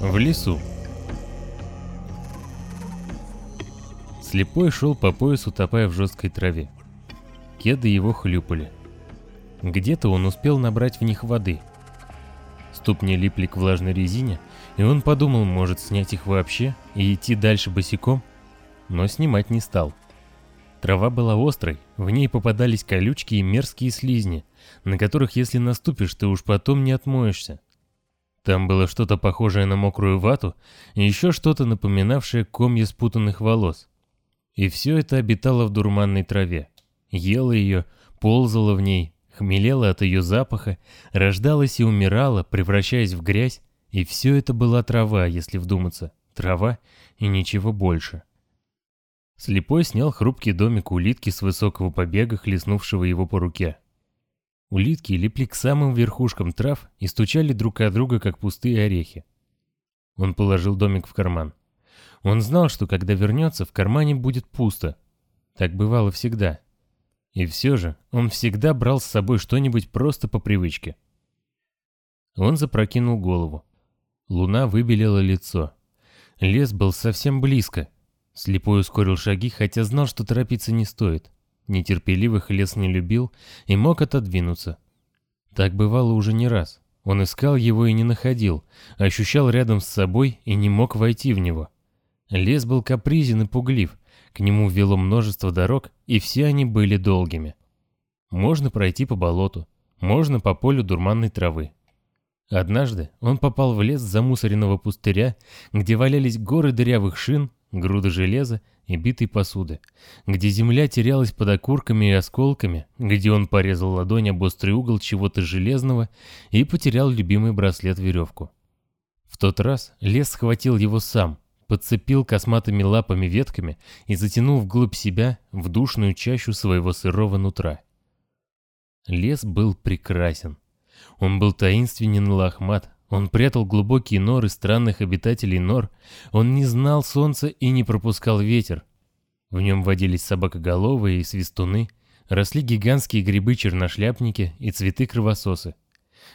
В лесу. Слепой шел по поясу, топая в жесткой траве. Кеды его хлюпали. Где-то он успел набрать в них воды. Ступни липли к влажной резине, и он подумал, может снять их вообще и идти дальше босиком, но снимать не стал. Трава была острой, в ней попадались колючки и мерзкие слизни, на которых если наступишь, ты уж потом не отмоешься. Там было что-то похожее на мокрую вату и еще что-то напоминавшее комья спутанных волос. И все это обитало в дурманной траве. Ела ее, ползала в ней, хмелела от ее запаха, рождалась и умирала, превращаясь в грязь, и все это была трава, если вдуматься. Трава и ничего больше. Слепой снял хрупкий домик улитки с высокого побега, хлестнувшего его по руке. Улитки липли к самым верхушкам трав и стучали друг от друга, как пустые орехи. Он положил домик в карман. Он знал, что когда вернется, в кармане будет пусто. Так бывало всегда. И все же он всегда брал с собой что-нибудь просто по привычке. Он запрокинул голову. Луна выбелила лицо. Лес был совсем близко. Слепой ускорил шаги, хотя знал, что торопиться не стоит. Нетерпеливых лес не любил и мог отодвинуться. Так бывало уже не раз. Он искал его и не находил, ощущал рядом с собой и не мог войти в него. Лес был капризен и пуглив, к нему вело множество дорог, и все они были долгими. Можно пройти по болоту, можно по полю дурманной травы. Однажды он попал в лес замусоренного пустыря, где валялись горы дырявых шин, груды железа и битой посуды, где земля терялась под окурками и осколками, где он порезал ладонь об острый угол чего-то железного и потерял любимый браслет-веревку. В тот раз лес схватил его сам, подцепил косматыми лапами ветками и затянул вглубь себя в душную чащу своего сырого нутра. Лес был прекрасен. Он был таинственен и лохмат, он прятал глубокие норы странных обитателей нор, он не знал солнца и не пропускал ветер. В нем водились собакоголовые и свистуны, росли гигантские грибы-черношляпники и цветы-кровососы.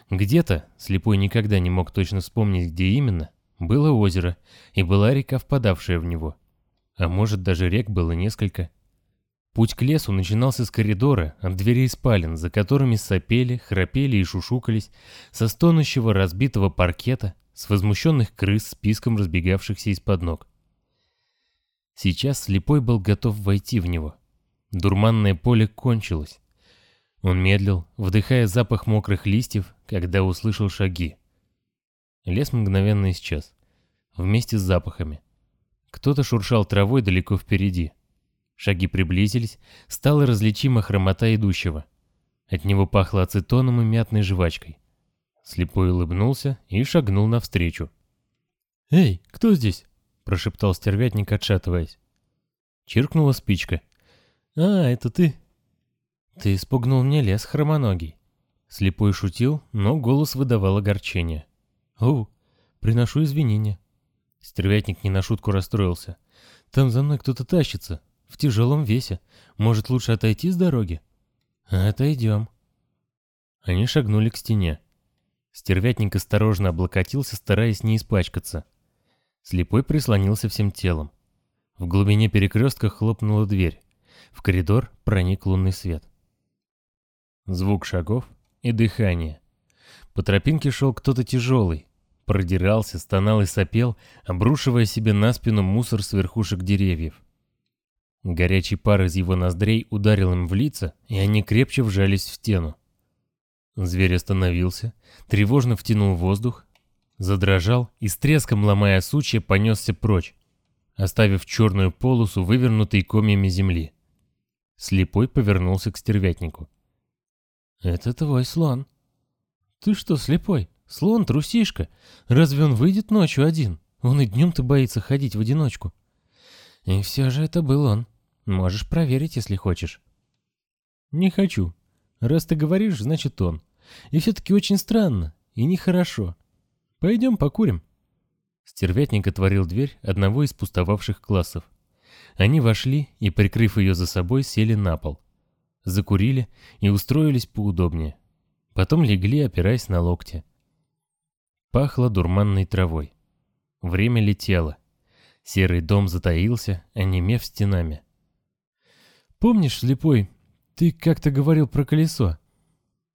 Где-то, слепой никогда не мог точно вспомнить, где именно, было озеро, и была река, впадавшая в него. А может, даже рек было несколько. Путь к лесу начинался с коридора, от дверей спален, за которыми сопели, храпели и шушукались, со стонущего разбитого паркета, с возмущенных крыс списком разбегавшихся из-под ног. Сейчас слепой был готов войти в него. Дурманное поле кончилось. Он медлил, вдыхая запах мокрых листьев, когда услышал шаги. Лес мгновенно исчез. Вместе с запахами. Кто-то шуршал травой далеко впереди. Шаги приблизились, стала различима хромота идущего. От него пахло ацетоном и мятной жвачкой. Слепой улыбнулся и шагнул навстречу. «Эй, кто здесь?» – прошептал стервятник, отшатываясь. Чиркнула спичка. «А, это ты?» «Ты испугнул мне лес хромоногий». Слепой шутил, но голос выдавал огорчение. «О, приношу извинения». Стервятник не на шутку расстроился. «Там за мной кто-то тащится, в тяжелом весе. Может, лучше отойти с дороги?» «Отойдем». Они шагнули к стене. Стервятник осторожно облокотился, стараясь не испачкаться. Слепой прислонился всем телом. В глубине перекрестка хлопнула дверь. В коридор проник лунный свет. Звук шагов и дыхание. По тропинке шел кто-то тяжелый. Продирался, стонал и сопел, обрушивая себе на спину мусор с верхушек деревьев. Горячий пар из его ноздрей ударил им в лица, и они крепче вжались в стену. Зверь остановился, тревожно втянул воздух, задрожал и с треском ломая сучья понесся прочь, оставив черную полосу, вывернутой комьями земли. Слепой повернулся к стервятнику. «Это твой слон». «Ты что, слепой? Слон трусишка. Разве он выйдет ночью один? Он и днем-то боится ходить в одиночку». И все же это был он. Можешь проверить, если хочешь. Не хочу. Раз ты говоришь, значит он. И все-таки очень странно. И нехорошо. Пойдем покурим. Стервятник отворил дверь одного из пустовавших классов. Они вошли и, прикрыв ее за собой, сели на пол. Закурили и устроились поудобнее. Потом легли, опираясь на локти. Пахло дурманной травой. Время летело. Серый дом затаился, онемев стенами. «Помнишь, слепой, ты как-то говорил про колесо?»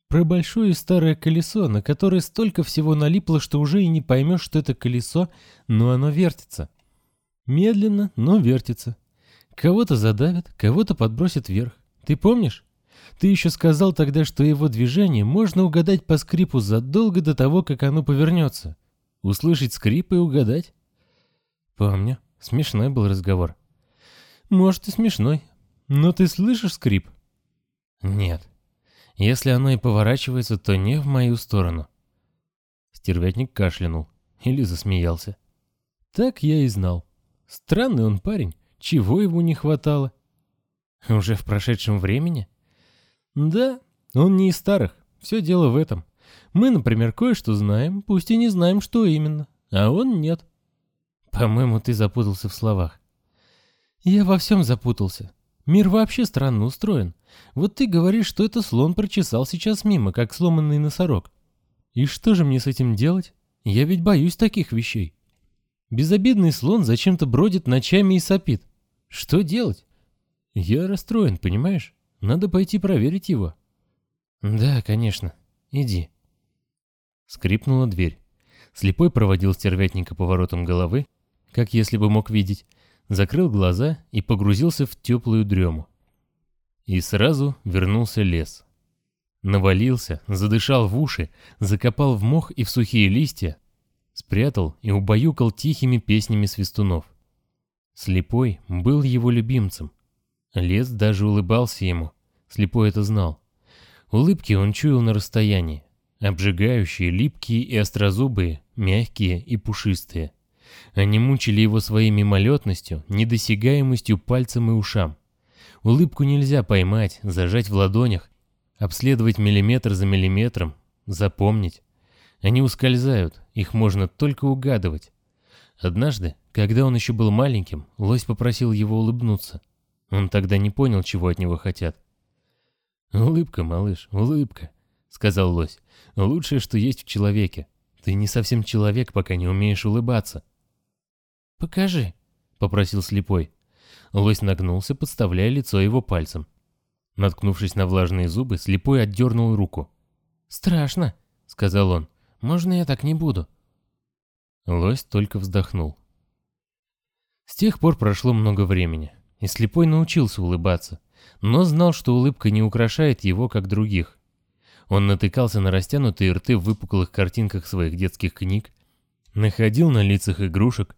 Про большое старое колесо, на которое столько всего налипло, что уже и не поймешь, что это колесо, но оно вертится. Медленно, но вертится. Кого-то задавит, кого-то подбросит вверх. Ты помнишь? Ты еще сказал тогда, что его движение можно угадать по скрипу задолго до того, как оно повернется. Услышать скрип и угадать? Помню. Смешной был разговор. Может и смешной. Но ты слышишь скрип? Нет. Если оно и поворачивается, то не в мою сторону. Стервятник кашлянул или засмеялся. Так я и знал. Странный он парень. Чего ему не хватало? Уже в прошедшем времени? Да, он не из старых. Все дело в этом. Мы, например, кое-что знаем, пусть и не знаем, что именно. А он нет. По-моему, ты запутался в словах. Я во всем запутался. Мир вообще странно устроен. Вот ты говоришь, что это слон прочесал сейчас мимо, как сломанный носорог. И что же мне с этим делать? Я ведь боюсь таких вещей. Безобидный слон зачем-то бродит ночами и сопит. Что делать? Я расстроен, понимаешь? Надо пойти проверить его. Да, конечно. Иди. Скрипнула дверь. Слепой проводил стервятника поворотом головы, как если бы мог видеть, закрыл глаза и погрузился в теплую дрему. И сразу вернулся лес. Навалился, задышал в уши, закопал в мох и в сухие листья, спрятал и убаюкал тихими песнями свистунов. Слепой был его любимцем. Лес даже улыбался ему, слепой это знал. Улыбки он чуял на расстоянии, обжигающие, липкие и острозубые, мягкие и пушистые. Они мучили его своей мимолетностью, недосягаемостью пальцем и ушам. Улыбку нельзя поймать, зажать в ладонях, обследовать миллиметр за миллиметром, запомнить. Они ускользают, их можно только угадывать. Однажды, когда он еще был маленьким, лось попросил его улыбнуться. Он тогда не понял, чего от него хотят. «Улыбка, малыш, улыбка», — сказал лось. «Лучшее, что есть в человеке. Ты не совсем человек, пока не умеешь улыбаться». «Покажи», — попросил слепой. Лось нагнулся, подставляя лицо его пальцем. Наткнувшись на влажные зубы, слепой отдернул руку. «Страшно», — сказал он. «Можно я так не буду?» Лось только вздохнул. С тех пор прошло много времени, и слепой научился улыбаться, но знал, что улыбка не украшает его, как других. Он натыкался на растянутые рты в выпуклых картинках своих детских книг, находил на лицах игрушек,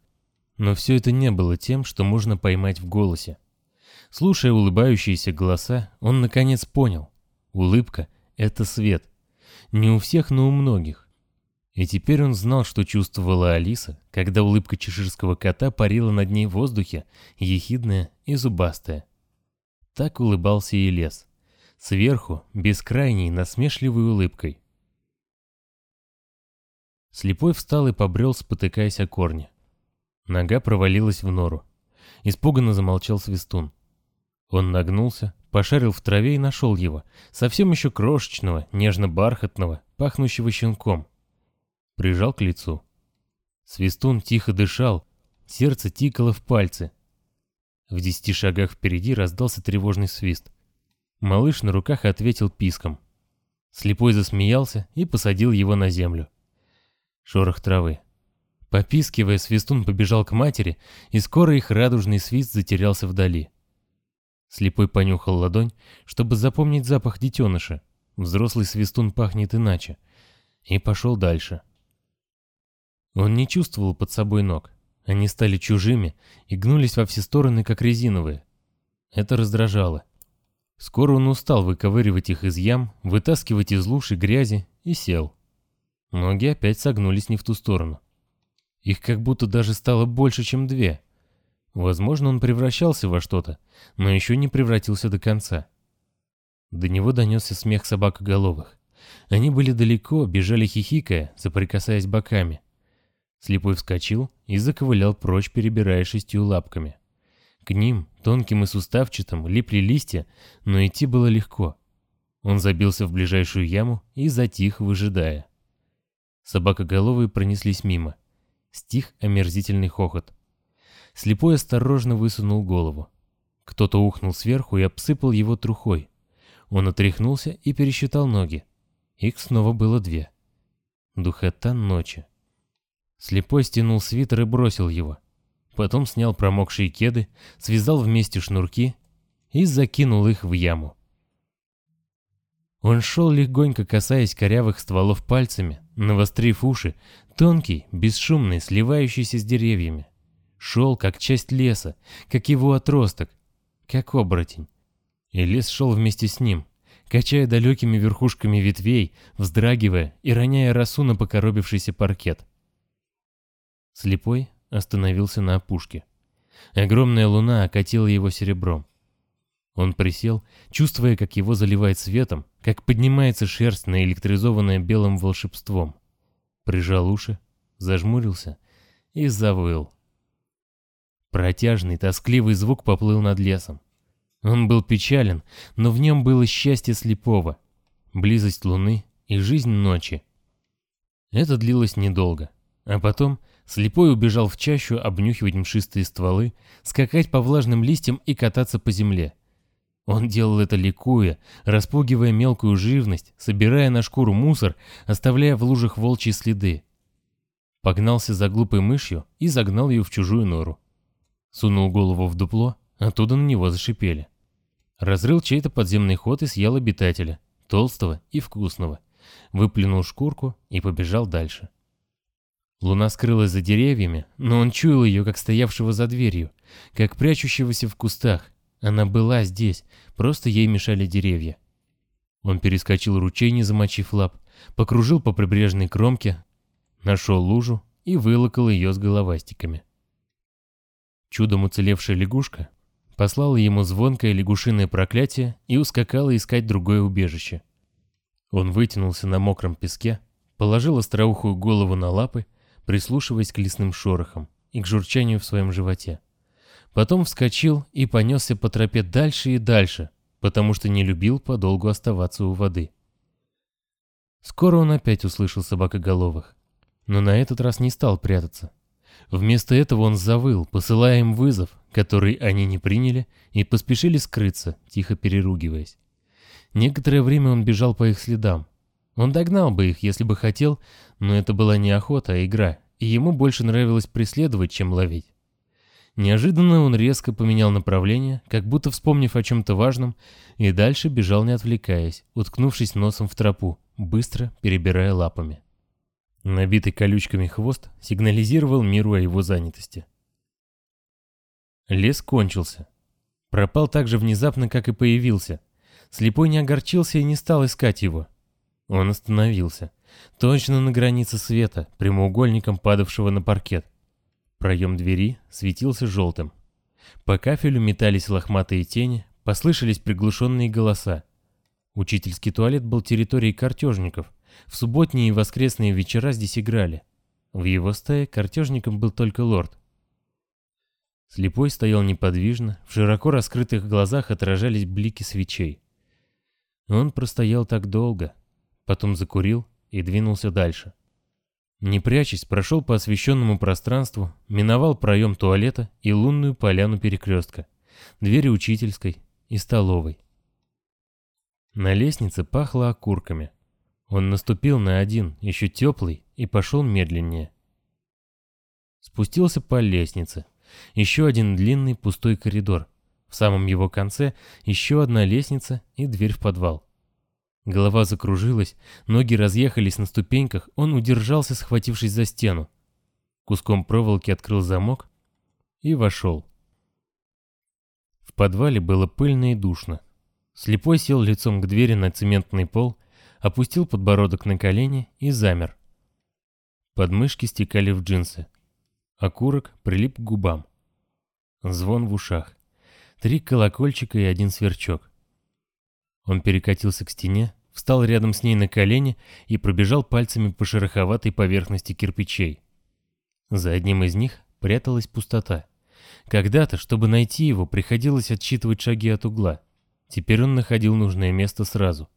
но все это не было тем, что можно поймать в голосе. Слушая улыбающиеся голоса, он наконец понял. Улыбка — это свет. Не у всех, но у многих. И теперь он знал, что чувствовала Алиса, когда улыбка чеширского кота парила над ней в воздухе, ехидная и зубастая. Так улыбался и лес. Сверху, бескрайней, насмешливой улыбкой. Слепой встал и побрел, спотыкаясь о корне. Нога провалилась в нору. Испуганно замолчал свистун. Он нагнулся, пошарил в траве и нашел его, совсем еще крошечного, нежно-бархатного, пахнущего щенком. Прижал к лицу. Свистун тихо дышал, сердце тикало в пальцы. В десяти шагах впереди раздался тревожный свист. Малыш на руках ответил писком. Слепой засмеялся и посадил его на землю. Шорох травы. Попискивая, свистун побежал к матери, и скоро их радужный свист затерялся вдали. Слепой понюхал ладонь, чтобы запомнить запах детеныша. Взрослый свистун пахнет иначе. И пошел дальше. Он не чувствовал под собой ног. Они стали чужими и гнулись во все стороны, как резиновые. Это раздражало. Скоро он устал выковыривать их из ям, вытаскивать из луж и грязи, и сел. Ноги опять согнулись не в ту сторону. Их как будто даже стало больше, чем две. Возможно, он превращался во что-то, но еще не превратился до конца. До него донесся смех собакоголовых. Они были далеко, бежали хихикая, соприкасаясь боками. Слепой вскочил и заковылял прочь, перебирая шестью лапками. К ним, тонким и суставчатым, липли листья, но идти было легко. Он забился в ближайшую яму и затих, выжидая. Собакоголовые пронеслись мимо. Стих омерзительный хохот. Слепой осторожно высунул голову. Кто-то ухнул сверху и обсыпал его трухой. Он отряхнулся и пересчитал ноги. Их снова было две. Духота ночи. Слепой стянул свитер и бросил его. Потом снял промокшие кеды, связал вместе шнурки и закинул их в яму. Он шел легонько, касаясь корявых стволов пальцами, навострив уши, тонкий, бесшумный, сливающийся с деревьями. Шел как часть леса, как его отросток, как оборотень. И лес шел вместе с ним, качая далекими верхушками ветвей, вздрагивая и роняя росу на покоробившийся паркет. Слепой остановился на опушке. Огромная луна окатила его серебром. Он присел, чувствуя, как его заливает светом, как поднимается шерсть, наэлектризованная белым волшебством. Прижал уши, зажмурился и завыл. Протяжный, тоскливый звук поплыл над лесом. Он был печален, но в нем было счастье слепого, близость луны и жизнь ночи. Это длилось недолго, а потом слепой убежал в чащу обнюхивать мшистые стволы, скакать по влажным листьям и кататься по земле. Он делал это ликуя, распугивая мелкую живность, собирая на шкуру мусор, оставляя в лужах волчьи следы. Погнался за глупой мышью и загнал ее в чужую нору. Сунул голову в дупло, оттуда на него зашипели. Разрыл чей-то подземный ход и съел обитателя, толстого и вкусного. Выплюнул шкурку и побежал дальше. Луна скрылась за деревьями, но он чуял ее, как стоявшего за дверью, как прячущегося в кустах, она была здесь, просто ей мешали деревья. Он перескочил ручей, не замочив лап, покружил по прибрежной кромке, нашел лужу и вылокал ее с головастиками. Чудом уцелевшая лягушка послала ему звонкое лягушиное проклятие и ускакала искать другое убежище. Он вытянулся на мокром песке, положил остроухую голову на лапы, прислушиваясь к лесным шорохам и к журчанию в своем животе. Потом вскочил и понесся по тропе дальше и дальше, потому что не любил подолгу оставаться у воды. Скоро он опять услышал собакоголовых, но на этот раз не стал прятаться. Вместо этого он завыл, посылая им вызов, который они не приняли, и поспешили скрыться, тихо переругиваясь. Некоторое время он бежал по их следам. Он догнал бы их, если бы хотел, но это была не охота, а игра, и ему больше нравилось преследовать, чем ловить. Неожиданно он резко поменял направление, как будто вспомнив о чем-то важном, и дальше бежал не отвлекаясь, уткнувшись носом в тропу, быстро перебирая лапами. Набитый колючками хвост сигнализировал миру о его занятости. Лес кончился. Пропал так же внезапно, как и появился. Слепой не огорчился и не стал искать его. Он остановился. Точно на границе света, прямоугольником падавшего на паркет. Проем двери светился желтым. По кафелю метались лохматые тени, послышались приглушенные голоса. Учительский туалет был территорией картежников. В субботние и воскресные вечера здесь играли. В его стае картежником был только лорд. Слепой стоял неподвижно, в широко раскрытых глазах отражались блики свечей. Он простоял так долго, потом закурил и двинулся дальше. Не прячась, прошел по освещенному пространству, миновал проем туалета и лунную поляну перекрестка, двери учительской и столовой. На лестнице пахло окурками. Он наступил на один, еще теплый, и пошел медленнее. Спустился по лестнице. Еще один длинный пустой коридор. В самом его конце еще одна лестница и дверь в подвал. Голова закружилась, ноги разъехались на ступеньках, он удержался, схватившись за стену. Куском проволоки открыл замок и вошел. В подвале было пыльно и душно. Слепой сел лицом к двери на цементный пол, опустил подбородок на колени и замер. Подмышки стекали в джинсы. Окурок прилип к губам. Звон в ушах. Три колокольчика и один сверчок. Он перекатился к стене, встал рядом с ней на колени и пробежал пальцами по шероховатой поверхности кирпичей. За одним из них пряталась пустота. Когда-то, чтобы найти его, приходилось отсчитывать шаги от угла. Теперь он находил нужное место сразу.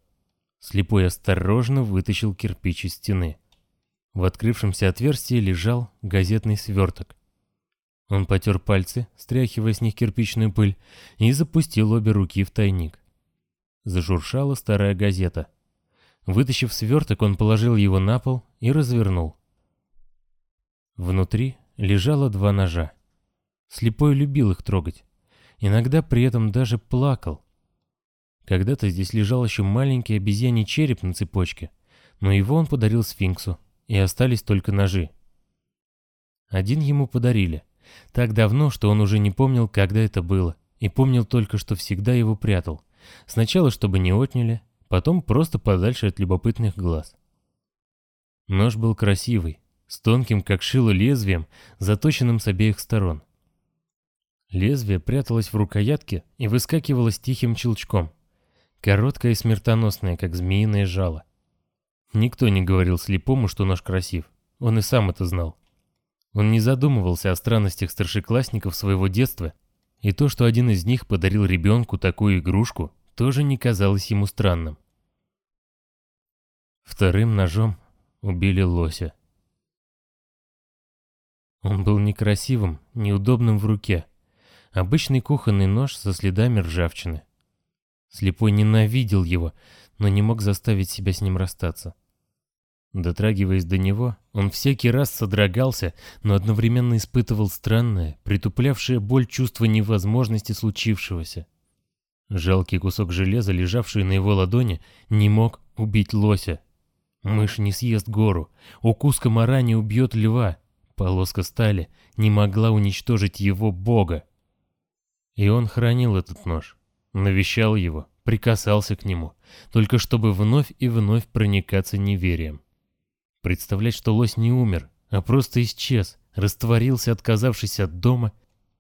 Слепой осторожно вытащил кирпич из стены. В открывшемся отверстии лежал газетный сверток. Он потер пальцы, стряхивая с них кирпичную пыль, и запустил обе руки в тайник. Зажуршала старая газета. Вытащив сверток, он положил его на пол и развернул. Внутри лежало два ножа. Слепой любил их трогать. Иногда при этом даже плакал. Когда-то здесь лежал еще маленький обезьяний череп на цепочке, но его он подарил сфинксу, и остались только ножи. Один ему подарили. Так давно, что он уже не помнил, когда это было, и помнил только, что всегда его прятал. Сначала, чтобы не отняли, потом просто подальше от любопытных глаз. Нож был красивый, с тонким, как шило, лезвием, заточенным с обеих сторон. Лезвие пряталось в рукоятке и выскакивало с тихим челчком. Короткое и смертоносное, как змеиное жало. Никто не говорил слепому, что нож красив. Он и сам это знал. Он не задумывался о странностях старшеклассников своего детства, и то, что один из них подарил ребенку такую игрушку, тоже не казалось ему странным. Вторым ножом убили лося. Он был некрасивым, неудобным в руке. Обычный кухонный нож со следами ржавчины. Слепой ненавидел его, но не мог заставить себя с ним расстаться. Дотрагиваясь до него, он всякий раз содрогался, но одновременно испытывал странное, притуплявшее боль чувство невозможности случившегося. Жалкий кусок железа, лежавший на его ладони, не мог убить лося. Мышь не съест гору, укус комара не убьет льва, полоска стали не могла уничтожить его бога. И он хранил этот нож, навещал его, прикасался к нему, только чтобы вновь и вновь проникаться неверием. Представлять, что лось не умер, а просто исчез, растворился, отказавшись от дома,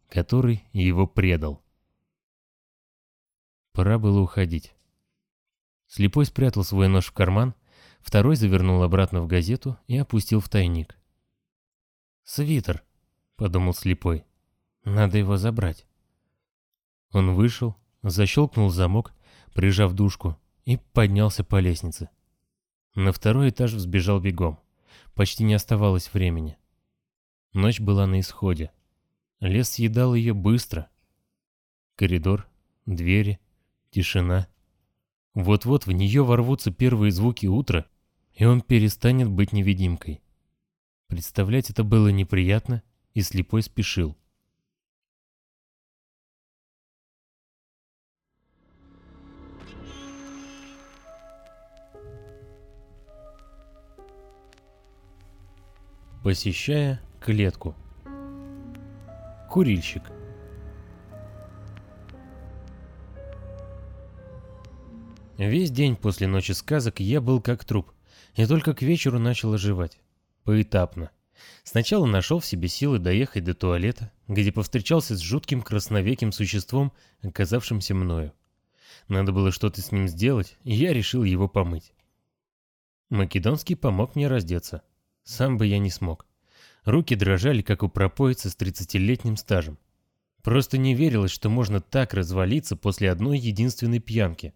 который его предал. Пора было уходить. Слепой спрятал свой нож в карман, второй завернул обратно в газету и опустил в тайник. «Свитер», — подумал слепой, — «надо его забрать». Он вышел, защелкнул замок, прижав дужку, и поднялся по лестнице. На второй этаж взбежал бегом. Почти не оставалось времени. Ночь была на исходе. Лес съедал ее быстро. Коридор, двери, тишина. Вот-вот в нее ворвутся первые звуки утра, и он перестанет быть невидимкой. Представлять это было неприятно, и слепой спешил. посещая клетку. Курильщик. Весь день после ночи сказок я был как труп, и только к вечеру начал оживать. Поэтапно. Сначала нашел в себе силы доехать до туалета, где повстречался с жутким красновеким существом, оказавшимся мною. Надо было что-то с ним сделать, и я решил его помыть. Македонский помог мне раздеться. Сам бы я не смог. Руки дрожали, как у пропоицы с 30-летним стажем. Просто не верилось, что можно так развалиться после одной единственной пьянки.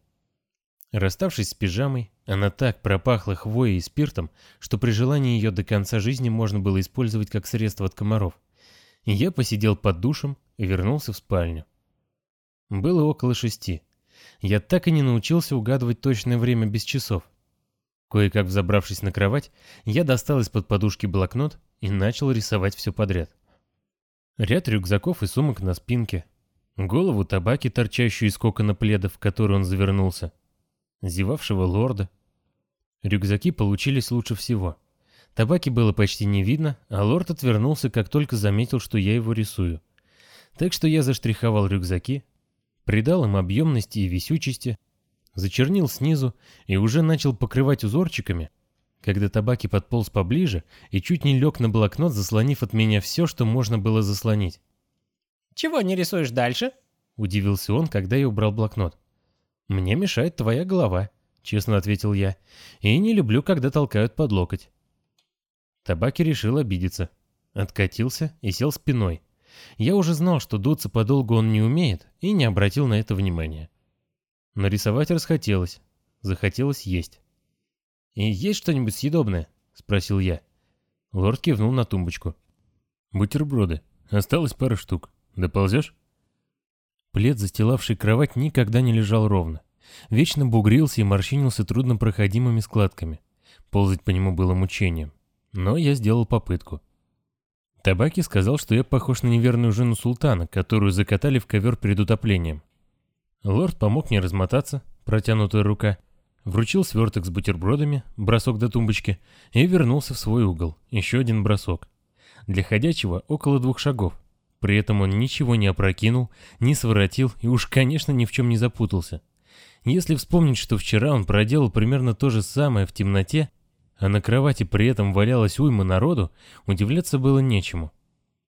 Расставшись с пижамой, она так пропахла хвоей и спиртом, что при желании ее до конца жизни можно было использовать как средство от комаров. Я посидел под душем и вернулся в спальню. Было около шести. Я так и не научился угадывать точное время без часов. Кое-как взобравшись на кровать, я достал из-под подушки блокнот и начал рисовать все подряд. Ряд рюкзаков и сумок на спинке. Голову табаки, торчащую из кокона пледа, в который он завернулся. Зевавшего лорда. Рюкзаки получились лучше всего. Табаки было почти не видно, а лорд отвернулся, как только заметил, что я его рисую. Так что я заштриховал рюкзаки, придал им объемности и висючести, зачернил снизу и уже начал покрывать узорчиками, когда табаки подполз поближе и чуть не лег на блокнот, заслонив от меня все, что можно было заслонить. «Чего не рисуешь дальше?» — удивился он, когда я убрал блокнот. «Мне мешает твоя голова», — честно ответил я, — «и не люблю, когда толкают под локоть». Табаки решил обидеться. Откатился и сел спиной. Я уже знал, что дуться подолгу он не умеет, и не обратил на это внимания. Но рисовать расхотелось. Захотелось есть. «И есть что-нибудь съедобное?» — спросил я. Лорд кивнул на тумбочку. «Бутерброды. Осталось пара штук. Доползешь?» Плед, застилавший кровать, никогда не лежал ровно. Вечно бугрился и морщинился труднопроходимыми складками. Ползать по нему было мучением. Но я сделал попытку. Табаки сказал, что я похож на неверную жену султана, которую закатали в ковер перед утоплением. Лорд помог мне размотаться, протянутая рука, вручил сверток с бутербродами, бросок до тумбочки, и вернулся в свой угол, еще один бросок. Для ходячего около двух шагов. При этом он ничего не опрокинул, не своротил и уж, конечно, ни в чем не запутался. Если вспомнить, что вчера он проделал примерно то же самое в темноте, а на кровати при этом валялась уйма народу, удивляться было нечему.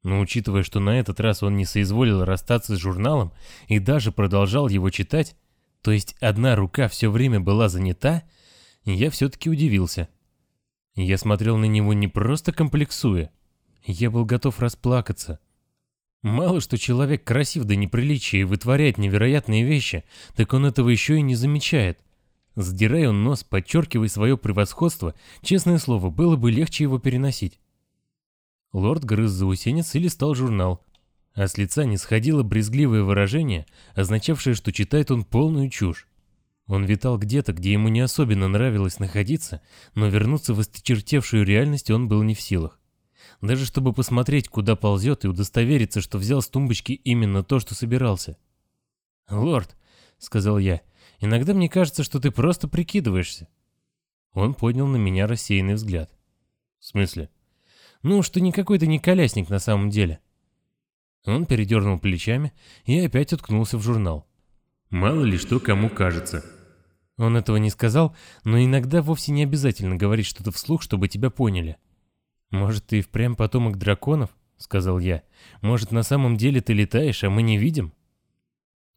Но учитывая, что на этот раз он не соизволил расстаться с журналом и даже продолжал его читать, то есть одна рука все время была занята, я все-таки удивился. Я смотрел на него не просто комплексуя, я был готов расплакаться. Мало что человек красив до неприличия и вытворяет невероятные вещи, так он этого еще и не замечает. Сдирая он нос, подчеркивая свое превосходство, честное слово, было бы легче его переносить. Лорд грыз заусенец и листал журнал, а с лица не сходило брезгливое выражение, означавшее, что читает он полную чушь. Он витал где-то, где ему не особенно нравилось находиться, но вернуться в осточертевшую реальность он был не в силах. Даже чтобы посмотреть, куда ползет, и удостовериться, что взял с тумбочки именно то, что собирался. «Лорд», — сказал я, — «иногда мне кажется, что ты просто прикидываешься». Он поднял на меня рассеянный взгляд. «В смысле?» «Ну, что никакой ты не колясник на самом деле». Он передернул плечами и опять уткнулся в журнал. «Мало ли что кому кажется». Он этого не сказал, но иногда вовсе не обязательно говорить что-то вслух, чтобы тебя поняли. «Может, ты и впрямь потомок драконов?» — сказал я. «Может, на самом деле ты летаешь, а мы не видим?»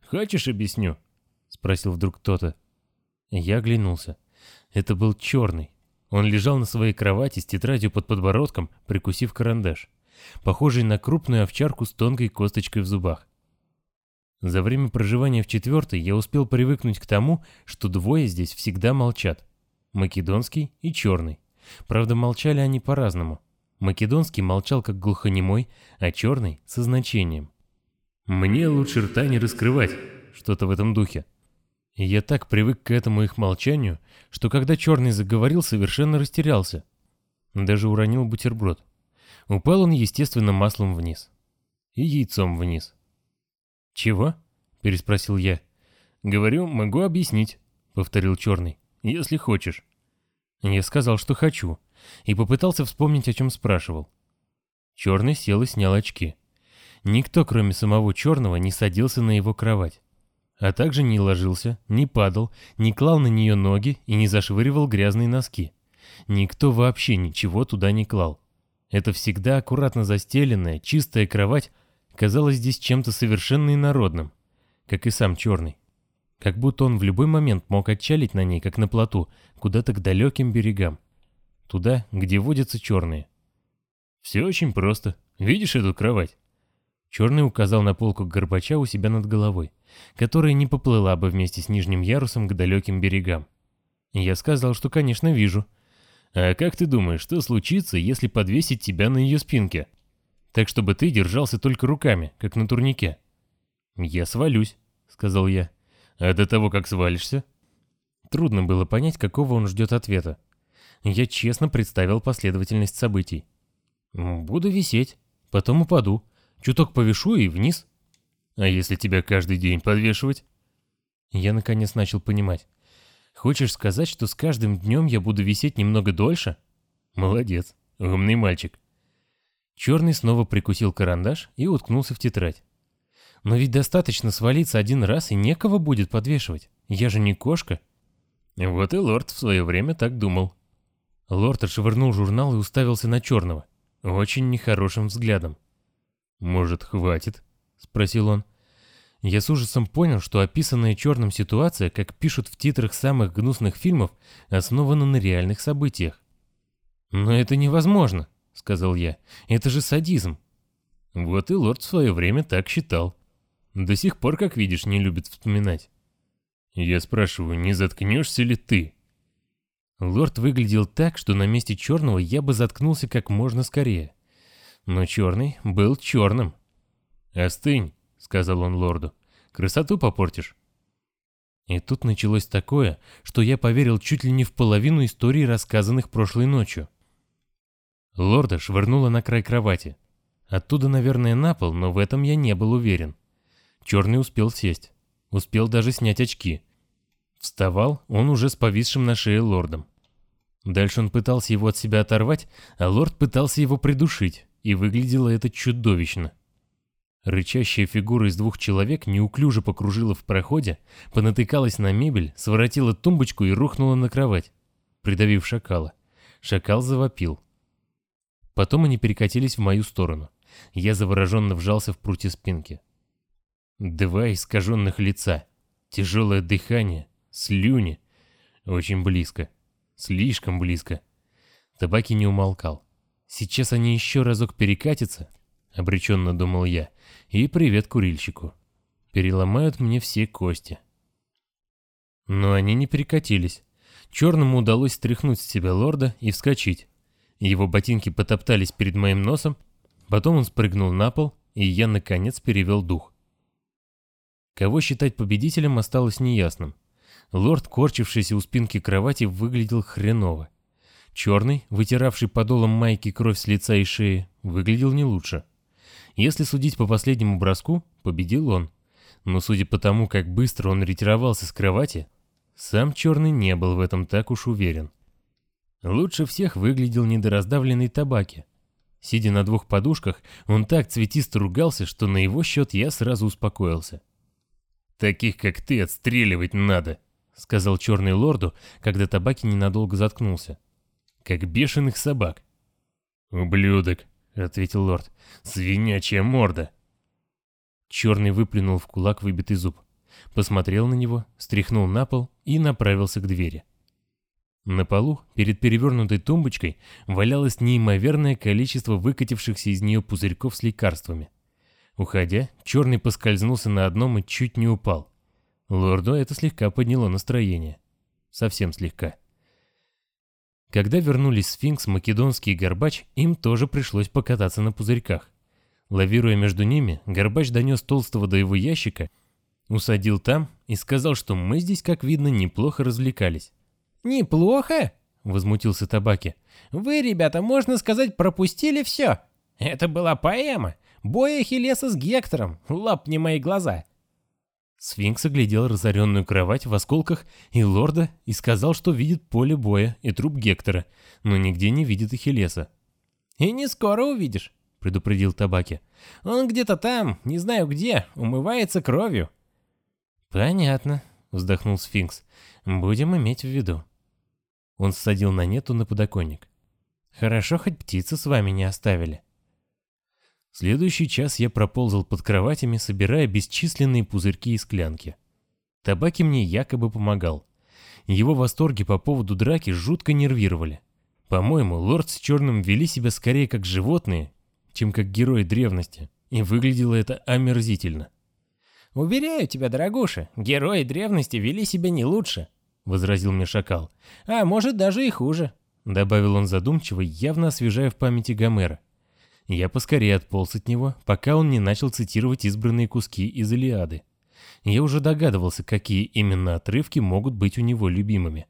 «Хочешь, объясню?» — спросил вдруг кто-то. Я оглянулся. Это был черный. Он лежал на своей кровати с тетрадью под подбородком, прикусив карандаш, похожий на крупную овчарку с тонкой косточкой в зубах. За время проживания в четвертой я успел привыкнуть к тому, что двое здесь всегда молчат. Македонский и черный. Правда, молчали они по-разному. Македонский молчал как глухонемой, а черный — со значением. «Мне лучше рта не раскрывать», что-то в этом духе. И я так привык к этому их молчанию, что когда черный заговорил, совершенно растерялся. Даже уронил бутерброд. Упал он, естественно, маслом вниз. И яйцом вниз. «Чего?» — переспросил я. «Говорю, могу объяснить», — повторил черный. «Если хочешь». Я сказал, что хочу, и попытался вспомнить, о чем спрашивал. Черный сел и снял очки. Никто, кроме самого черного, не садился на его кровать. А также не ложился, не падал, не клал на нее ноги и не зашвыривал грязные носки. Никто вообще ничего туда не клал. Это всегда аккуратно застеленная, чистая кровать казалась здесь чем-то совершенно инородным, как и сам черный. Как будто он в любой момент мог отчалить на ней, как на плоту, куда-то к далеким берегам. Туда, где водятся черные. Все очень просто. Видишь эту кровать? Черный указал на полку Горбача у себя над головой, которая не поплыла бы вместе с нижним ярусом к далеким берегам. Я сказал, что, конечно, вижу. А как ты думаешь, что случится, если подвесить тебя на ее спинке? Так, чтобы ты держался только руками, как на турнике. Я свалюсь, сказал я. А до того, как свалишься? Трудно было понять, какого он ждет ответа. Я честно представил последовательность событий. Буду висеть, потом упаду, чуток повешу и вниз. А если тебя каждый день подвешивать? Я наконец начал понимать. Хочешь сказать, что с каждым днем я буду висеть немного дольше? Молодец, умный мальчик. Черный снова прикусил карандаш и уткнулся в тетрадь. Но ведь достаточно свалиться один раз и некого будет подвешивать. Я же не кошка. Вот и лорд в свое время так думал. Лорд отшвырнул журнал и уставился на черного. Очень нехорошим взглядом. «Может, хватит?» — спросил он. Я с ужасом понял, что описанная черным ситуация, как пишут в титрах самых гнусных фильмов, основана на реальных событиях. «Но это невозможно», — сказал я. «Это же садизм». Вот и лорд в свое время так считал. До сих пор, как видишь, не любит вспоминать. Я спрашиваю, не заткнешься ли ты? Лорд выглядел так, что на месте черного я бы заткнулся как можно скорее. Но черный был черным. «Остынь», — сказал он лорду. «Красоту попортишь». И тут началось такое, что я поверил чуть ли не в половину историй, рассказанных прошлой ночью. Лорда швырнуло на край кровати. Оттуда, наверное, на пол, но в этом я не был уверен. Черный успел сесть. Успел даже снять очки. Вставал он уже с повисшим на шее лордом. Дальше он пытался его от себя оторвать, а лорд пытался его придушить, и выглядело это чудовищно. Рычащая фигура из двух человек неуклюже покружила в проходе, понатыкалась на мебель, своротила тумбочку и рухнула на кровать, придавив шакала. Шакал завопил. Потом они перекатились в мою сторону. Я завороженно вжался в прутья спинки. Два искаженных лица, тяжелое дыхание, слюни. Очень близко. Слишком близко. Табаки не умолкал. Сейчас они еще разок перекатятся, обреченно думал я, и привет курильщику. Переломают мне все кости. Но они не перекатились. Черному удалось стряхнуть с себя лорда и вскочить. Его ботинки потоптались перед моим носом, потом он спрыгнул на пол, и я, наконец, перевел дух. Кого считать победителем осталось неясным. Лорд, корчившийся у спинки кровати, выглядел хреново. Черный, вытиравший подолом майки кровь с лица и шеи, выглядел не лучше. Если судить по последнему броску, победил он. Но судя по тому, как быстро он ретировался с кровати, сам Черный не был в этом так уж уверен. Лучше всех выглядел недораздавленный табаки. Сидя на двух подушках, он так цветисто ругался, что на его счет я сразу успокоился. «Таких, как ты, отстреливать надо», — сказал черный лорду, когда табаки ненадолго заткнулся. «Как бешеных собак». «Ублюдок», — ответил лорд, — «свинячья морда». Черный выплюнул в кулак выбитый зуб, посмотрел на него, стряхнул на пол и направился к двери. На полу, перед перевернутой тумбочкой, валялось неимоверное количество выкатившихся из нее пузырьков с лекарствами. Уходя, черный поскользнулся на одном и чуть не упал. Лорду это слегка подняло настроение. Совсем слегка. Когда вернулись Сфинкс, Македонский и Горбач, им тоже пришлось покататься на пузырьках. Лавируя между ними, Горбач донес Толстого до его ящика, усадил там и сказал, что мы здесь, как видно, неплохо развлекались. «Неплохо?» — возмутился Табаки. «Вы, ребята, можно сказать, пропустили все. Это была поэма. Бой Ахиллеса с Гектором. Лапни мои глаза». Сфинкс оглядел разоренную кровать в осколках и лорда и сказал, что видит поле боя и труп Гектора, но нигде не видит Ахиллеса. «И не скоро увидишь», — предупредил Табаки. «Он где-то там, не знаю где, умывается кровью». «Понятно», — вздохнул Сфинкс. «Будем иметь в виду». Он ссадил на нету на подоконник. «Хорошо, хоть птицы с вами не оставили». Следующий час я проползал под кроватями, собирая бесчисленные пузырьки и склянки. Табаки мне якобы помогал. Его восторги по поводу драки жутко нервировали. По-моему, лорд с черным вели себя скорее как животные, чем как герои древности, и выглядело это омерзительно. «Уверяю тебя, дорогуша, герои древности вели себя не лучше», — возразил мне шакал. «А может, даже и хуже», — добавил он задумчиво, явно освежая в памяти Гомера. Я поскорее отполз от него, пока он не начал цитировать избранные куски из Илиады. Я уже догадывался, какие именно отрывки могут быть у него любимыми.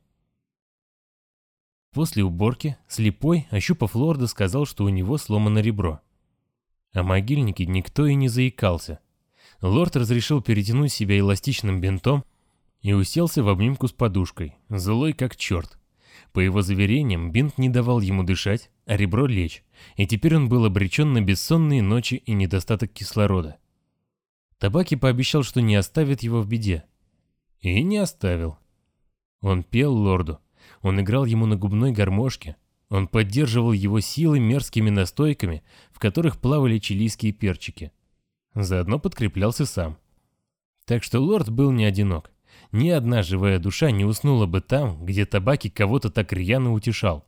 После уборки, слепой, ощупав лорда, сказал, что у него сломано ребро. О могильнике никто и не заикался. Лорд разрешил перетянуть себя эластичным бинтом и уселся в обнимку с подушкой, злой как черт. По его заверениям, бинт не давал ему дышать, а ребро лечь, и теперь он был обречен на бессонные ночи и недостаток кислорода. Табаки пообещал, что не оставит его в беде. И не оставил. Он пел лорду, он играл ему на губной гармошке, он поддерживал его силы мерзкими настойками, в которых плавали чилийские перчики. Заодно подкреплялся сам. Так что лорд был не одинок. Ни одна живая душа не уснула бы там, где табаки кого-то так рьяно утешал.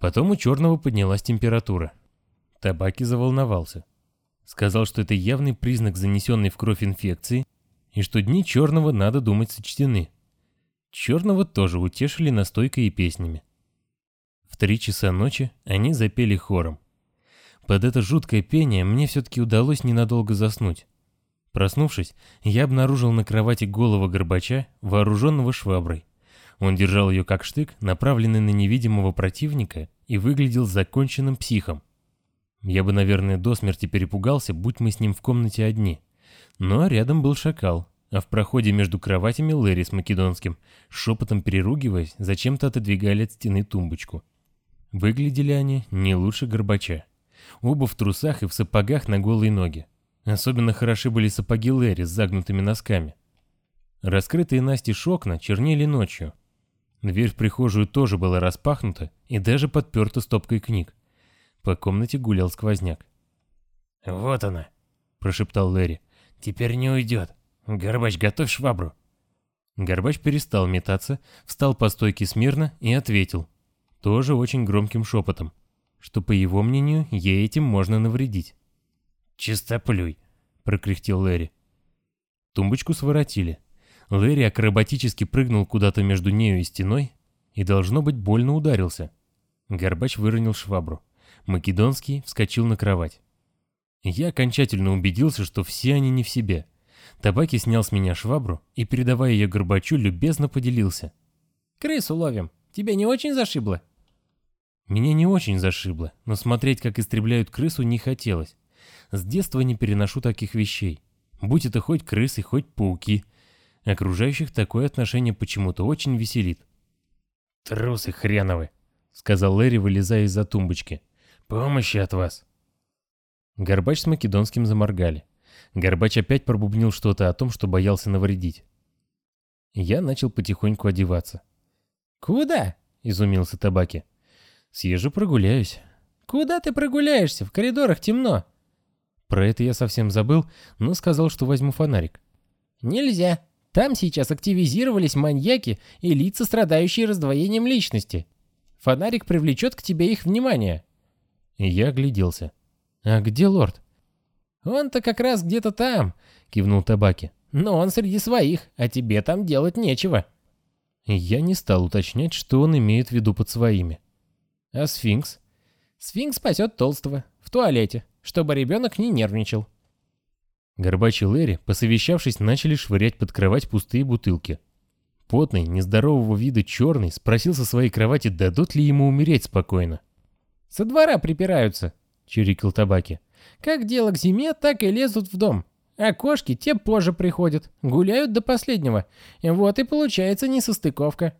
Потом у черного поднялась температура. Табаки заволновался. Сказал, что это явный признак занесенной в кровь инфекции, и что дни черного, надо думать, сочтены. Черного тоже утешили настойкой и песнями. В три часа ночи они запели хором. Под это жуткое пение мне все-таки удалось ненадолго заснуть. Проснувшись, я обнаружил на кровати голову Горбача, вооруженного шваброй. Он держал ее как штык, направленный на невидимого противника, и выглядел законченным психом. Я бы, наверное, до смерти перепугался, будь мы с ним в комнате одни. Но рядом был шакал, а в проходе между кроватями Лэри с Македонским, шепотом переругиваясь, зачем-то отодвигали от стены тумбочку. Выглядели они не лучше Горбача. Оба в трусах и в сапогах на голые ноги. Особенно хороши были сапоги Лэри с загнутыми носками. Раскрытые настежь окна чернели ночью. Дверь в прихожую тоже была распахнута и даже подперта стопкой книг. По комнате гулял сквозняк. «Вот она», — прошептал Лэри. «Теперь не уйдет. Горбач, готовь швабру». Горбач перестал метаться, встал по стойке смирно и ответил, тоже очень громким шепотом, что, по его мнению, ей этим можно навредить. «Чистоплюй», — прокряхтел Лэри. Тумбочку своротили. Лэри акробатически прыгнул куда-то между нею и стеной и, должно быть, больно ударился. Горбач выронил швабру. Македонский вскочил на кровать. Я окончательно убедился, что все они не в себе. Табаки снял с меня швабру и, передавая ее Горбачу, любезно поделился. «Крысу ловим. Тебя не очень зашибло?» Меня не очень зашибло, но смотреть, как истребляют крысу, не хотелось. С детства не переношу таких вещей. Будь это хоть крысы, хоть пауки. Окружающих такое отношение почему-то очень веселит. «Трусы хреновы», — сказал Лэри, вылезая из-за тумбочки. «Помощи от вас». Горбач с Македонским заморгали. Горбач опять пробубнил что-то о том, что боялся навредить. Я начал потихоньку одеваться. «Куда?» — изумился Табаки. «Съезжу прогуляюсь». «Куда ты прогуляешься? В коридорах темно». Про это я совсем забыл, но сказал, что возьму фонарик. «Нельзя. Там сейчас активизировались маньяки и лица, страдающие раздвоением личности. Фонарик привлечет к тебе их внимание». Я огляделся. «А где лорд?» «Он-то как раз где-то там», — кивнул Табаки. «Но он среди своих, а тебе там делать нечего». Я не стал уточнять, что он имеет в виду под своими. «А сфинкс?» «Сфинкс спасет толстого. В туалете чтобы ребенок не нервничал. Горбач и Лэри, посовещавшись, начали швырять под кровать пустые бутылки. Потный, нездорового вида черный, спросил со своей кровати, дадут ли ему умереть спокойно. «Со двора припираются», — чирикал табаки. «Как дело к зиме, так и лезут в дом. А кошки те позже приходят, гуляют до последнего. Вот и получается несостыковка».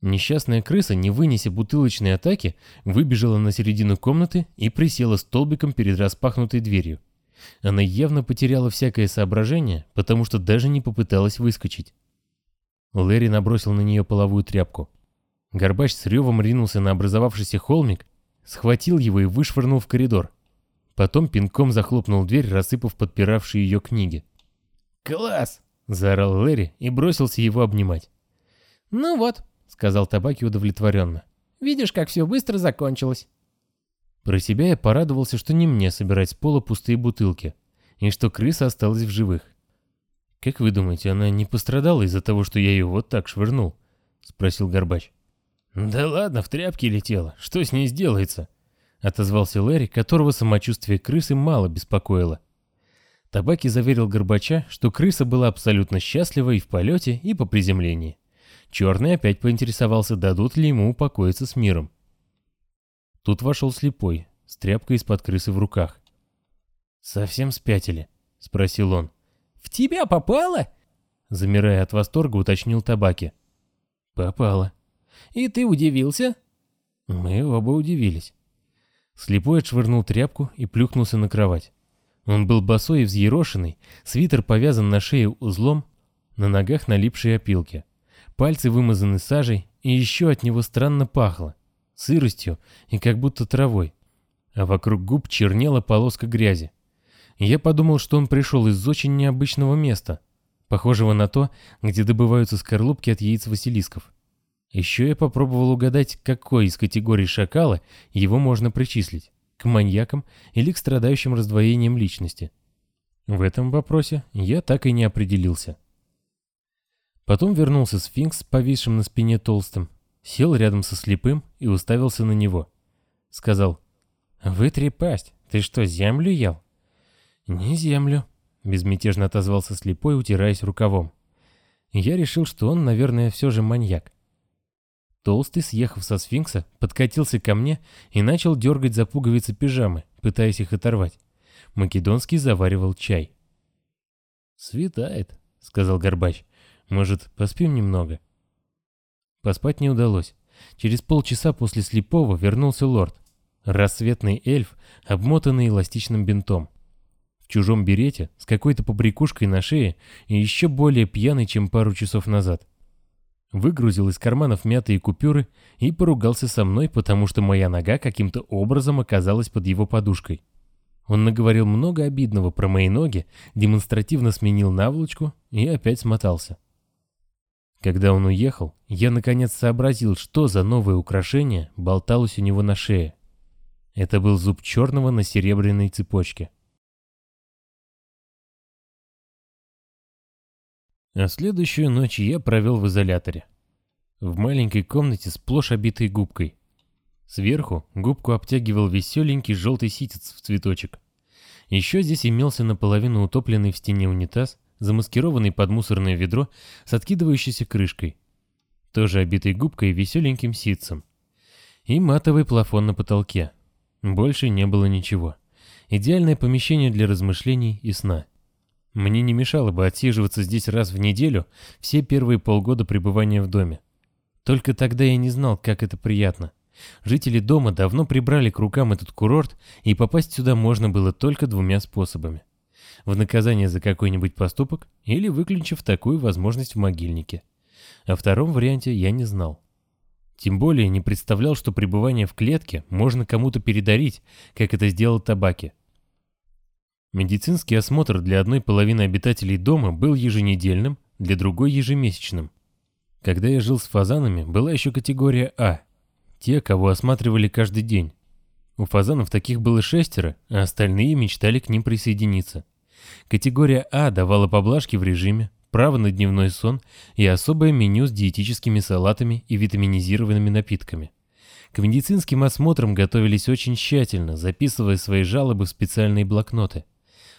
Несчастная крыса, не вынеся бутылочной атаки, выбежала на середину комнаты и присела столбиком перед распахнутой дверью. Она явно потеряла всякое соображение, потому что даже не попыталась выскочить. Лэри набросил на нее половую тряпку. Горбач с ревом ринулся на образовавшийся холмик, схватил его и вышвырнул в коридор. Потом пинком захлопнул дверь, рассыпав подпиравшие ее книги. «Класс!» — заорал Лэри и бросился его обнимать. «Ну вот, — сказал Табаки удовлетворенно. «Видишь, как все быстро закончилось». Про себя я порадовался, что не мне собирать с пола пустые бутылки, и что крыса осталась в живых. «Как вы думаете, она не пострадала из-за того, что я ее вот так швырнул?» — спросил Горбач. «Да ладно, в тряпке летела. Что с ней сделается?» — отозвался Лэри, которого самочувствие крысы мало беспокоило. Табаки заверил Горбача, что крыса была абсолютно счастлива и в полете, и по приземлении. Черный опять поинтересовался, дадут ли ему упокоиться с миром. Тут вошел слепой, с тряпкой из-под крысы в руках. «Совсем спятили?» — спросил он. «В тебя попало?» Замирая от восторга, уточнил табаки. «Попало». «И ты удивился?» Мы оба удивились. Слепой отшвырнул тряпку и плюхнулся на кровать. Он был босой и взъерошенный, свитер повязан на шее узлом, на ногах налипшие опилки. Пальцы вымазаны сажей, и еще от него странно пахло. Сыростью и как будто травой. А вокруг губ чернела полоска грязи. Я подумал, что он пришел из очень необычного места, похожего на то, где добываются скорлупки от яиц василисков. Еще я попробовал угадать, какой из категорий шакала его можно причислить. к маньякам или к страдающим раздвоением личности. В этом вопросе я так и не определился. Потом вернулся сфинкс, повисшим на спине толстым, сел рядом со слепым и уставился на него. Сказал, «Вытри пасть, ты что, землю ел?» «Не землю», — безмятежно отозвался слепой, утираясь рукавом. Я решил, что он, наверное, все же маньяк. Толстый, съехав со сфинкса, подкатился ко мне и начал дергать за пуговицы пижамы, пытаясь их оторвать. Македонский заваривал чай. «Светает», — сказал Горбач. «Может, поспим немного?» Поспать не удалось. Через полчаса после слепого вернулся лорд. Рассветный эльф, обмотанный эластичным бинтом. В чужом берете, с какой-то побрякушкой на шее и еще более пьяный, чем пару часов назад. Выгрузил из карманов мятые купюры и поругался со мной, потому что моя нога каким-то образом оказалась под его подушкой. Он наговорил много обидного про мои ноги, демонстративно сменил наволочку и опять смотался. Когда он уехал, я наконец сообразил, что за новое украшение болталось у него на шее. Это был зуб черного на серебряной цепочке. А следующую ночь я провел в изоляторе. В маленькой комнате сплошь обитой губкой. Сверху губку обтягивал веселенький желтый ситец в цветочек. Еще здесь имелся наполовину утопленный в стене унитаз, замаскированный под мусорное ведро с откидывающейся крышкой. Тоже обитой губкой и веселеньким ситцем. И матовый плафон на потолке. Больше не было ничего. Идеальное помещение для размышлений и сна. Мне не мешало бы отсиживаться здесь раз в неделю все первые полгода пребывания в доме. Только тогда я не знал, как это приятно. Жители дома давно прибрали к рукам этот курорт, и попасть сюда можно было только двумя способами. В наказание за какой-нибудь поступок или выключив такую возможность в могильнике. О втором варианте я не знал. Тем более не представлял, что пребывание в клетке можно кому-то передарить, как это сделал табаки. Медицинский осмотр для одной половины обитателей дома был еженедельным, для другой ежемесячным. Когда я жил с фазанами, была еще категория А. Те, кого осматривали каждый день. У фазанов таких было шестеро, а остальные мечтали к ним присоединиться. Категория А давала поблажки в режиме, право на дневной сон и особое меню с диетическими салатами и витаминизированными напитками. К медицинским осмотрам готовились очень тщательно, записывая свои жалобы в специальные блокноты.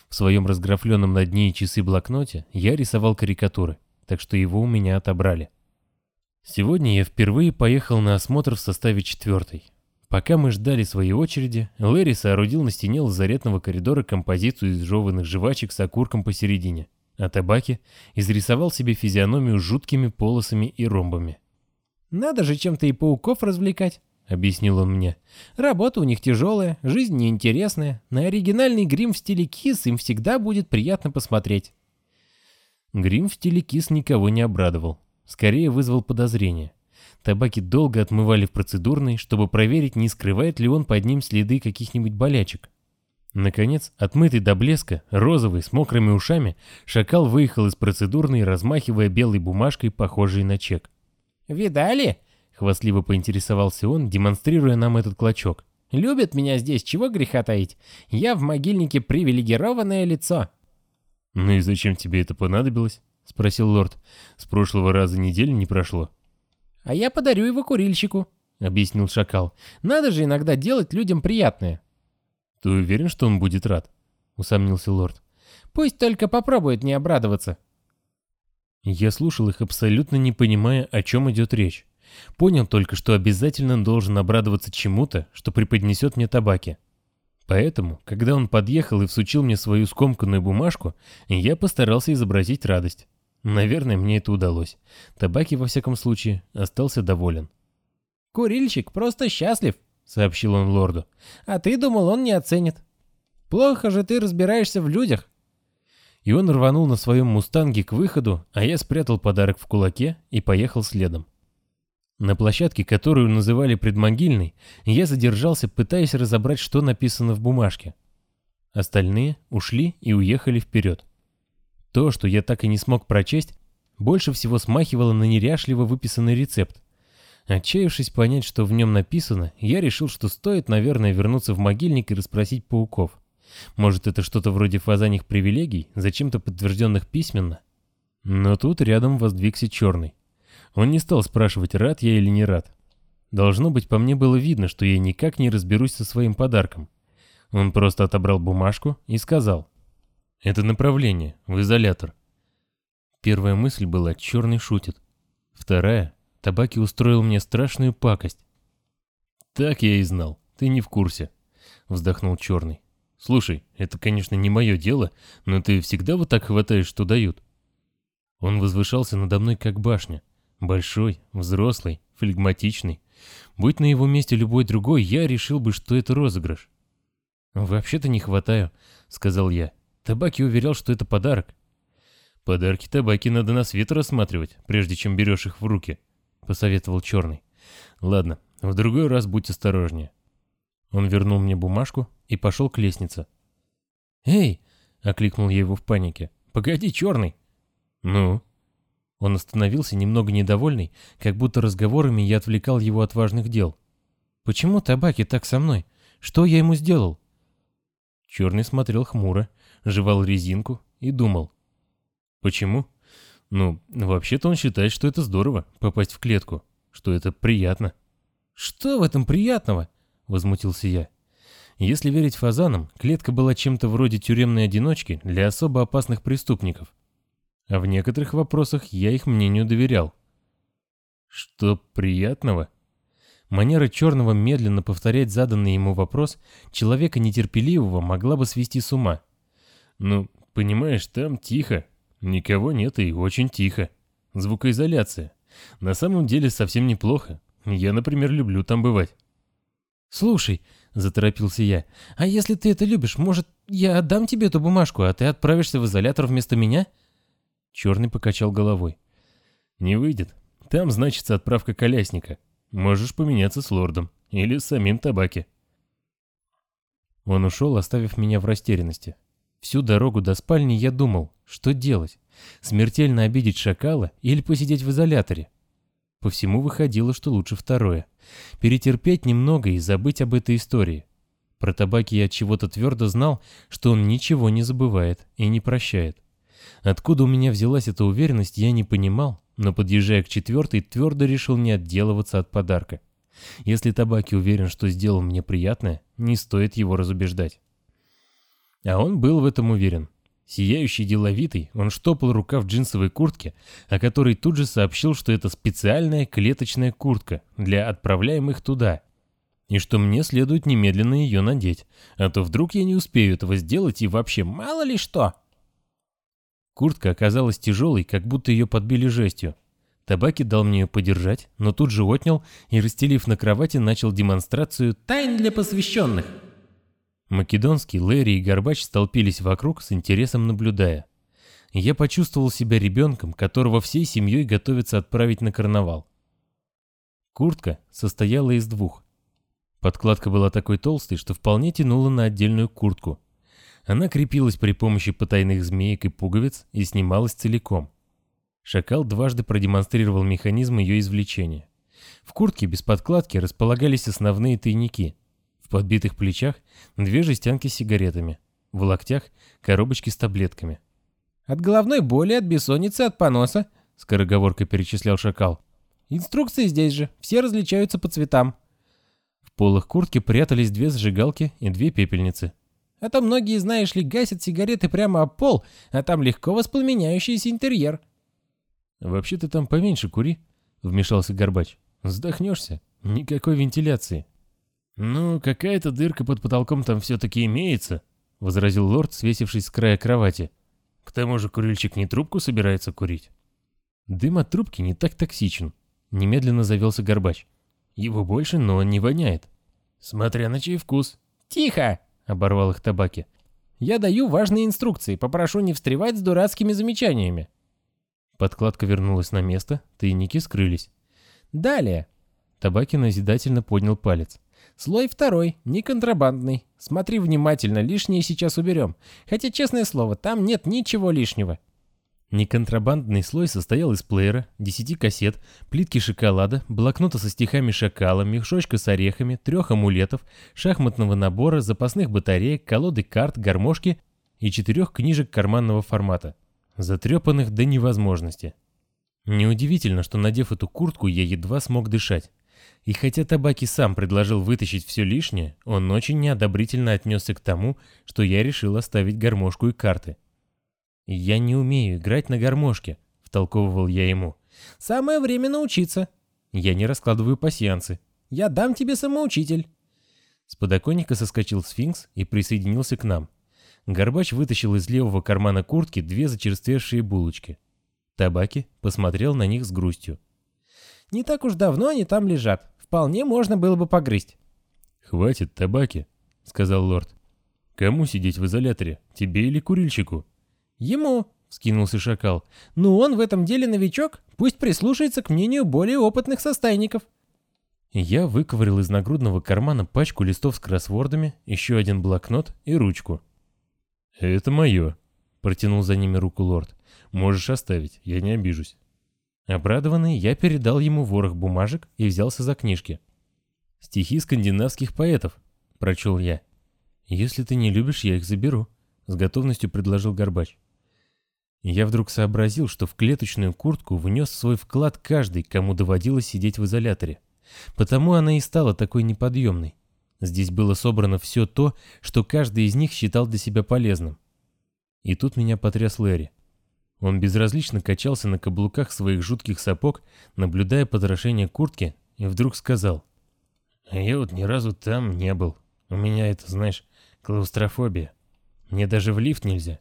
В своем разграфленном на дне и часы блокноте я рисовал карикатуры, так что его у меня отобрали. Сегодня я впервые поехал на осмотр в составе четвертой. Пока мы ждали своей очереди, Лэри соорудил на стене лазаретного коридора композицию из жеванных жвачек с окурком посередине, а табаки изрисовал себе физиономию жуткими полосами и ромбами. «Надо же чем-то и пауков развлекать», — объяснил он мне. «Работа у них тяжелая, жизнь неинтересная. На оригинальный грим в стиле кис им всегда будет приятно посмотреть». Грим в стиле кис никого не обрадовал скорее вызвал подозрение. Табаки долго отмывали в процедурной, чтобы проверить, не скрывает ли он под ним следы каких-нибудь болячек. Наконец, отмытый до блеска, розовый, с мокрыми ушами, шакал выехал из процедурной, размахивая белой бумажкой, похожей на чек. «Видали?» — хвастливо поинтересовался он, демонстрируя нам этот клочок. «Любят меня здесь, чего греха таить? Я в могильнике привилегированное лицо». «Ну и зачем тебе это понадобилось?» — спросил лорд. «С прошлого раза недели не прошло». «А я подарю его курильщику», — объяснил шакал. «Надо же иногда делать людям приятное». «Ты уверен, что он будет рад?» — усомнился лорд. «Пусть только попробует не обрадоваться». Я слушал их, абсолютно не понимая, о чем идет речь. Понял только, что обязательно должен обрадоваться чему-то, что преподнесет мне табаки. Поэтому, когда он подъехал и всучил мне свою скомканную бумажку, я постарался изобразить радость. Наверное, мне это удалось. Табаки, во всяком случае, остался доволен. «Курильщик просто счастлив», — сообщил он лорду. «А ты думал, он не оценит. Плохо же ты разбираешься в людях». И он рванул на своем мустанге к выходу, а я спрятал подарок в кулаке и поехал следом. На площадке, которую называли предмогильной, я задержался, пытаясь разобрать, что написано в бумажке. Остальные ушли и уехали вперед. То, что я так и не смог прочесть, больше всего смахивало на неряшливо выписанный рецепт. Отчаявшись понять, что в нем написано, я решил, что стоит, наверное, вернуться в могильник и расспросить пауков. Может, это что-то вроде фазаних привилегий, зачем-то подтвержденных письменно? Но тут рядом воздвигся черный. Он не стал спрашивать, рад я или не рад. Должно быть, по мне было видно, что я никак не разберусь со своим подарком. Он просто отобрал бумажку и сказал. «Это направление, в изолятор». Первая мысль была «черный шутит». Вторая Табаки устроил мне страшную пакость. «Так я и знал, ты не в курсе», — вздохнул Черный. «Слушай, это, конечно, не мое дело, но ты всегда вот так хватаешь, что дают». Он возвышался надо мной как башня. Большой, взрослый, флегматичный. Будь на его месте любой другой, я решил бы, что это розыгрыш. «Вообще-то не хватаю», — сказал я. Табаки уверял, что это подарок. «Подарки табаки надо на свет рассматривать, прежде чем берешь их в руки», посоветовал Черный. «Ладно, в другой раз будь осторожнее». Он вернул мне бумажку и пошел к лестнице. «Эй!» — окликнул я его в панике. «Погоди, Черный!» «Ну?» Он остановился немного недовольный, как будто разговорами я отвлекал его от важных дел. «Почему табаки так со мной? Что я ему сделал?» Черный смотрел хмуро, жевал резинку и думал. «Почему?» Ну, вообще-то он считает, что это здорово, попасть в клетку, что это приятно. «Что в этом приятного?» — возмутился я. Если верить фазанам, клетка была чем-то вроде тюремной одиночки для особо опасных преступников. А в некоторых вопросах я их мнению доверял. Что приятного? Манера черного медленно повторять заданный ему вопрос человека нетерпеливого могла бы свести с ума. Ну, понимаешь, там тихо, Никого нет и очень тихо. Звукоизоляция. На самом деле совсем неплохо. Я, например, люблю там бывать. «Слушай», — заторопился я, — «а если ты это любишь, может, я отдам тебе эту бумажку, а ты отправишься в изолятор вместо меня?» Черный покачал головой. «Не выйдет. Там значится отправка колясника. Можешь поменяться с лордом. Или с самим табаки». Он ушел, оставив меня в растерянности. Всю дорогу до спальни я думал, что делать? Смертельно обидеть шакала или посидеть в изоляторе? По всему выходило, что лучше второе. Перетерпеть немного и забыть об этой истории. Про табаки я от чего-то твердо знал, что он ничего не забывает и не прощает. Откуда у меня взялась эта уверенность, я не понимал, но подъезжая к четвертой, твердо решил не отделываться от подарка. Если табаки уверен, что сделал мне приятное, не стоит его разубеждать. А он был в этом уверен. Сияющий деловитый, он штопал рука в джинсовой куртке, о которой тут же сообщил, что это специальная клеточная куртка для отправляемых туда, и что мне следует немедленно ее надеть, а то вдруг я не успею этого сделать и вообще мало ли что. Куртка оказалась тяжелой, как будто ее подбили жестью. Табаки дал мне ее подержать, но тут же отнял и, расстелив на кровати, начал демонстрацию «Тайн для посвященных». Македонский, Лэри и Горбач столпились вокруг, с интересом наблюдая. Я почувствовал себя ребенком, которого всей семьей готовятся отправить на карнавал. Куртка состояла из двух. Подкладка была такой толстой, что вполне тянула на отдельную куртку. Она крепилась при помощи потайных змеек и пуговиц и снималась целиком. Шакал дважды продемонстрировал механизм ее извлечения. В куртке без подкладки располагались основные тайники, в подбитых плечах две жестянки с сигаретами. В локтях коробочки с таблетками. «От головной боли, от бессонницы, от поноса», — скороговоркой перечислял шакал. «Инструкции здесь же, все различаются по цветам». В полах куртки прятались две зажигалки и две пепельницы. «А то многие, знаешь ли, гасят сигареты прямо об пол, а там легко воспламеняющийся интерьер». «Вообще ты там поменьше кури», — вмешался Горбач. «Сдохнешься. Никакой вентиляции». «Ну, какая-то дырка под потолком там все-таки имеется», — возразил лорд, свесившись с края кровати. «К тому же курильщик не трубку собирается курить». «Дым от трубки не так токсичен», — немедленно завелся Горбач. «Его больше, но он не воняет». «Смотря на чей вкус». «Тихо!» — оборвал их табаки. «Я даю важные инструкции, попрошу не встревать с дурацкими замечаниями». Подкладка вернулась на место, тайники скрылись. «Далее». Табаки назидательно поднял палец. Слой второй, не контрабандный. Смотри внимательно, лишнее сейчас уберем. Хотя, честное слово, там нет ничего лишнего. Неконтрабандный слой состоял из плеера, 10 кассет, плитки шоколада, блокнота со стихами шакала, мешочка с орехами, трех амулетов, шахматного набора, запасных батареек, колоды карт, гармошки и четырех книжек карманного формата, затрепанных до невозможности. Неудивительно, что надев эту куртку, я едва смог дышать. И хотя Табаки сам предложил вытащить все лишнее, он очень неодобрительно отнесся к тому, что я решил оставить гармошку и карты. «Я не умею играть на гармошке», — втолковывал я ему. «Самое время научиться». «Я не раскладываю пасьянцы». «Я дам тебе самоучитель». С подоконника соскочил сфинкс и присоединился к нам. Горбач вытащил из левого кармана куртки две зачерствевшие булочки. Табаки посмотрел на них с грустью. «Не так уж давно они там лежат. Вполне можно было бы погрызть». «Хватит табаки», — сказал лорд. «Кому сидеть в изоляторе, тебе или курильщику?» «Ему», — скинулся шакал. «Ну он в этом деле новичок, пусть прислушается к мнению более опытных состайников». Я выковырил из нагрудного кармана пачку листов с кроссвордами, еще один блокнот и ручку. «Это мое», — протянул за ними руку лорд. «Можешь оставить, я не обижусь». Обрадованный, я передал ему ворох бумажек и взялся за книжки. «Стихи скандинавских поэтов», — прочел я. «Если ты не любишь, я их заберу», — с готовностью предложил Горбач. Я вдруг сообразил, что в клеточную куртку внес свой вклад каждый, кому доводилось сидеть в изоляторе. Потому она и стала такой неподъемной. Здесь было собрано все то, что каждый из них считал для себя полезным. И тут меня потряс Лэри. Он безразлично качался на каблуках своих жутких сапог, наблюдая подрошение куртки, и вдруг сказал. «Я вот ни разу там не был. У меня это, знаешь, клаустрофобия. Мне даже в лифт нельзя».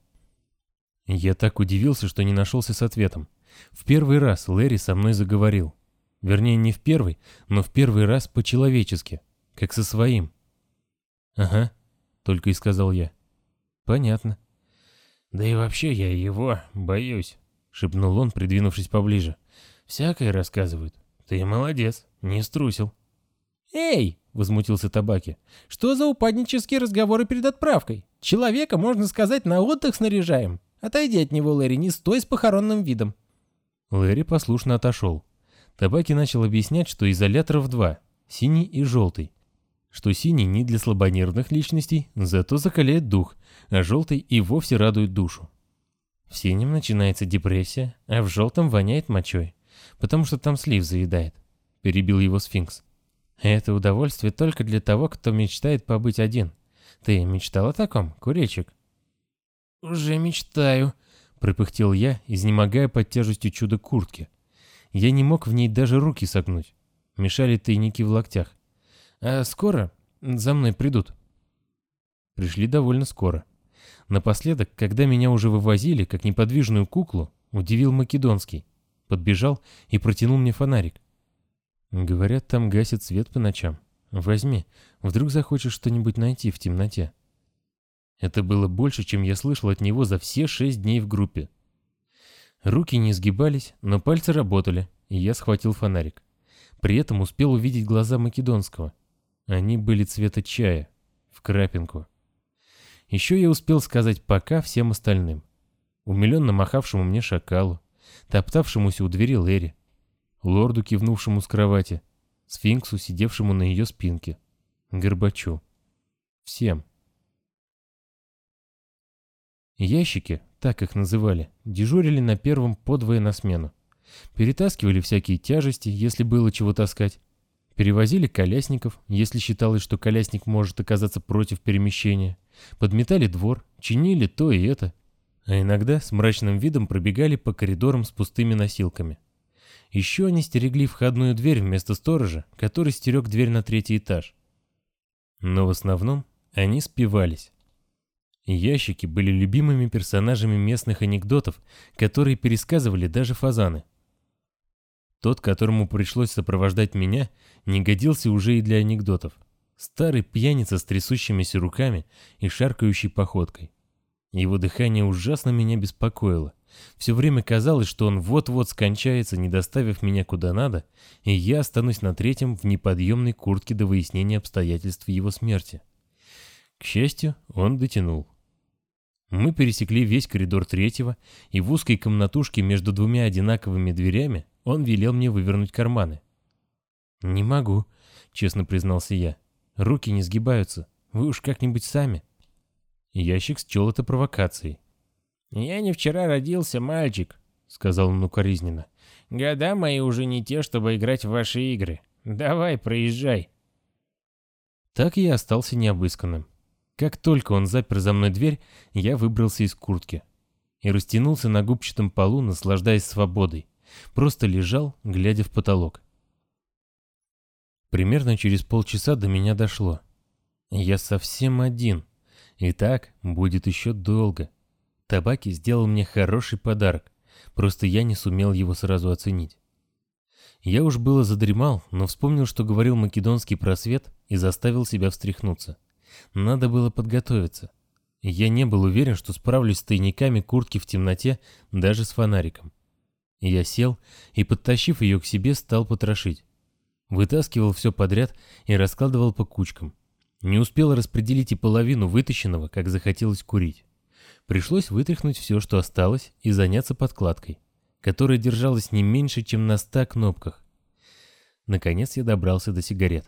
Я так удивился, что не нашелся с ответом. В первый раз Лэри со мной заговорил. Вернее, не в первый, но в первый раз по-человечески, как со своим. «Ага», — только и сказал я. «Понятно». «Да и вообще я его боюсь», — шепнул он, придвинувшись поближе. «Всякое рассказывают. Ты молодец, не струсил». «Эй!» — возмутился Табаки. «Что за упаднические разговоры перед отправкой? Человека, можно сказать, на отдых снаряжаем. Отойди от него, Лэри, не стой с похоронным видом. Лэри послушно отошел. Табаки начал объяснять, что изоляторов два, синий и желтый. Что синий не для слабонервных личностей, зато закаляет дух, а желтый и вовсе радует душу. В синем начинается депрессия, а в желтом воняет мочой, потому что там слив заедает. Перебил его сфинкс. Это удовольствие только для того, кто мечтает побыть один. Ты мечтал о таком, куречек? «Уже мечтаю», — пропыхтел я, изнемогая под тяжестью чуда куртки. Я не мог в ней даже руки согнуть. Мешали тайники в локтях. «А скоро за мной придут?» Пришли довольно скоро. Напоследок, когда меня уже вывозили, как неподвижную куклу, удивил Македонский. Подбежал и протянул мне фонарик. Говорят, там гасит свет по ночам. Возьми, вдруг захочешь что-нибудь найти в темноте. Это было больше, чем я слышал от него за все шесть дней в группе. Руки не сгибались, но пальцы работали, и я схватил фонарик. При этом успел увидеть глаза Македонского. Они были цвета чая, в крапинку. Еще я успел сказать «пока» всем остальным. Умиленно махавшему мне шакалу, топтавшемуся у двери Лэри, лорду, кивнувшему с кровати, сфинксу, сидевшему на ее спинке, Горбачу. Всем. Ящики, так их называли, дежурили на первом подвое на смену. Перетаскивали всякие тяжести, если было чего таскать. Перевозили колясников, если считалось, что колясник может оказаться против перемещения. Подметали двор, чинили то и это. А иногда с мрачным видом пробегали по коридорам с пустыми носилками. Еще они стерегли входную дверь вместо сторожа, который стерег дверь на третий этаж. Но в основном они спивались. Ящики были любимыми персонажами местных анекдотов, которые пересказывали даже фазаны. Тот, которому пришлось сопровождать меня, не годился уже и для анекдотов. Старый пьяница с трясущимися руками и шаркающей походкой. Его дыхание ужасно меня беспокоило. Все время казалось, что он вот-вот скончается, не доставив меня куда надо, и я останусь на третьем в неподъемной куртке до выяснения обстоятельств его смерти. К счастью, он дотянул. Мы пересекли весь коридор третьего, и в узкой комнатушке между двумя одинаковыми дверями он велел мне вывернуть карманы. «Не могу», — честно признался я. «Руки не сгибаются. Вы уж как-нибудь сами». Ящик счел это провокацией. «Я не вчера родился, мальчик», — сказал он укоризненно. «Года мои уже не те, чтобы играть в ваши игры. Давай, проезжай». Так я остался необысканным. Как только он запер за мной дверь, я выбрался из куртки и растянулся на губчатом полу, наслаждаясь свободой. Просто лежал, глядя в потолок. Примерно через полчаса до меня дошло. Я совсем один. И так будет еще долго. Табаки сделал мне хороший подарок, просто я не сумел его сразу оценить. Я уж было задремал, но вспомнил, что говорил македонский просвет и заставил себя встряхнуться. Надо было подготовиться. Я не был уверен, что справлюсь с тайниками куртки в темноте, даже с фонариком. Я сел и, подтащив ее к себе, стал потрошить. Вытаскивал все подряд и раскладывал по кучкам. Не успел распределить и половину вытащенного, как захотелось курить. Пришлось вытряхнуть все, что осталось, и заняться подкладкой, которая держалась не меньше, чем на ста кнопках. Наконец я добрался до сигарет.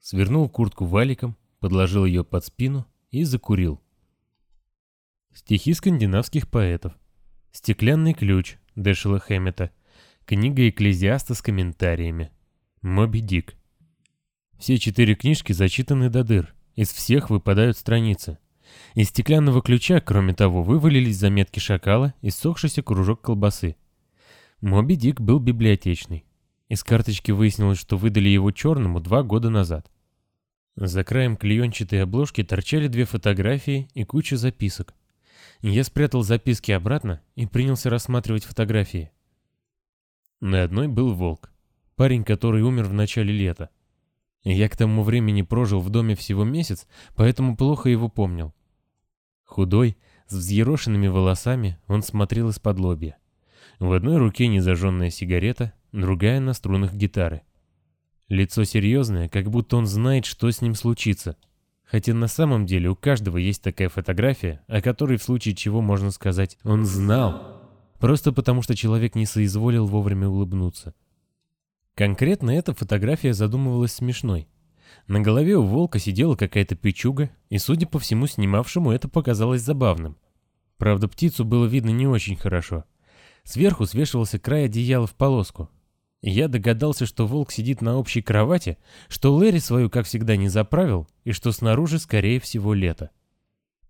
Свернул куртку валиком, подложил ее под спину и закурил. Стихи скандинавских поэтов. «Стеклянный ключ» Дэшела Хэммета. Книга Экклезиаста с комментариями. Моби Дик. Все четыре книжки зачитаны до дыр. Из всех выпадают страницы. Из стеклянного ключа, кроме того, вывалились заметки шакала и ссохшийся кружок колбасы. Моби Дик был библиотечный. Из карточки выяснилось, что выдали его черному два года назад. За краем клеенчатой обложки торчали две фотографии и куча записок. Я спрятал записки обратно и принялся рассматривать фотографии. На одной был волк, парень, который умер в начале лета. Я к тому времени прожил в доме всего месяц, поэтому плохо его помнил. Худой, с взъерошенными волосами, он смотрел из-под лобья. В одной руке незажженная сигарета, другая на струнах гитары. Лицо серьезное, как будто он знает, что с ним случится. Хотя на самом деле у каждого есть такая фотография, о которой в случае чего можно сказать «он знал». Просто потому что человек не соизволил вовремя улыбнуться. Конкретно эта фотография задумывалась смешной. На голове у волка сидела какая-то печуга, и, судя по всему снимавшему, это показалось забавным. Правда, птицу было видно не очень хорошо. Сверху свешивался край одеяла в полоску, я догадался, что волк сидит на общей кровати, что Лэри свою, как всегда, не заправил, и что снаружи, скорее всего, лето.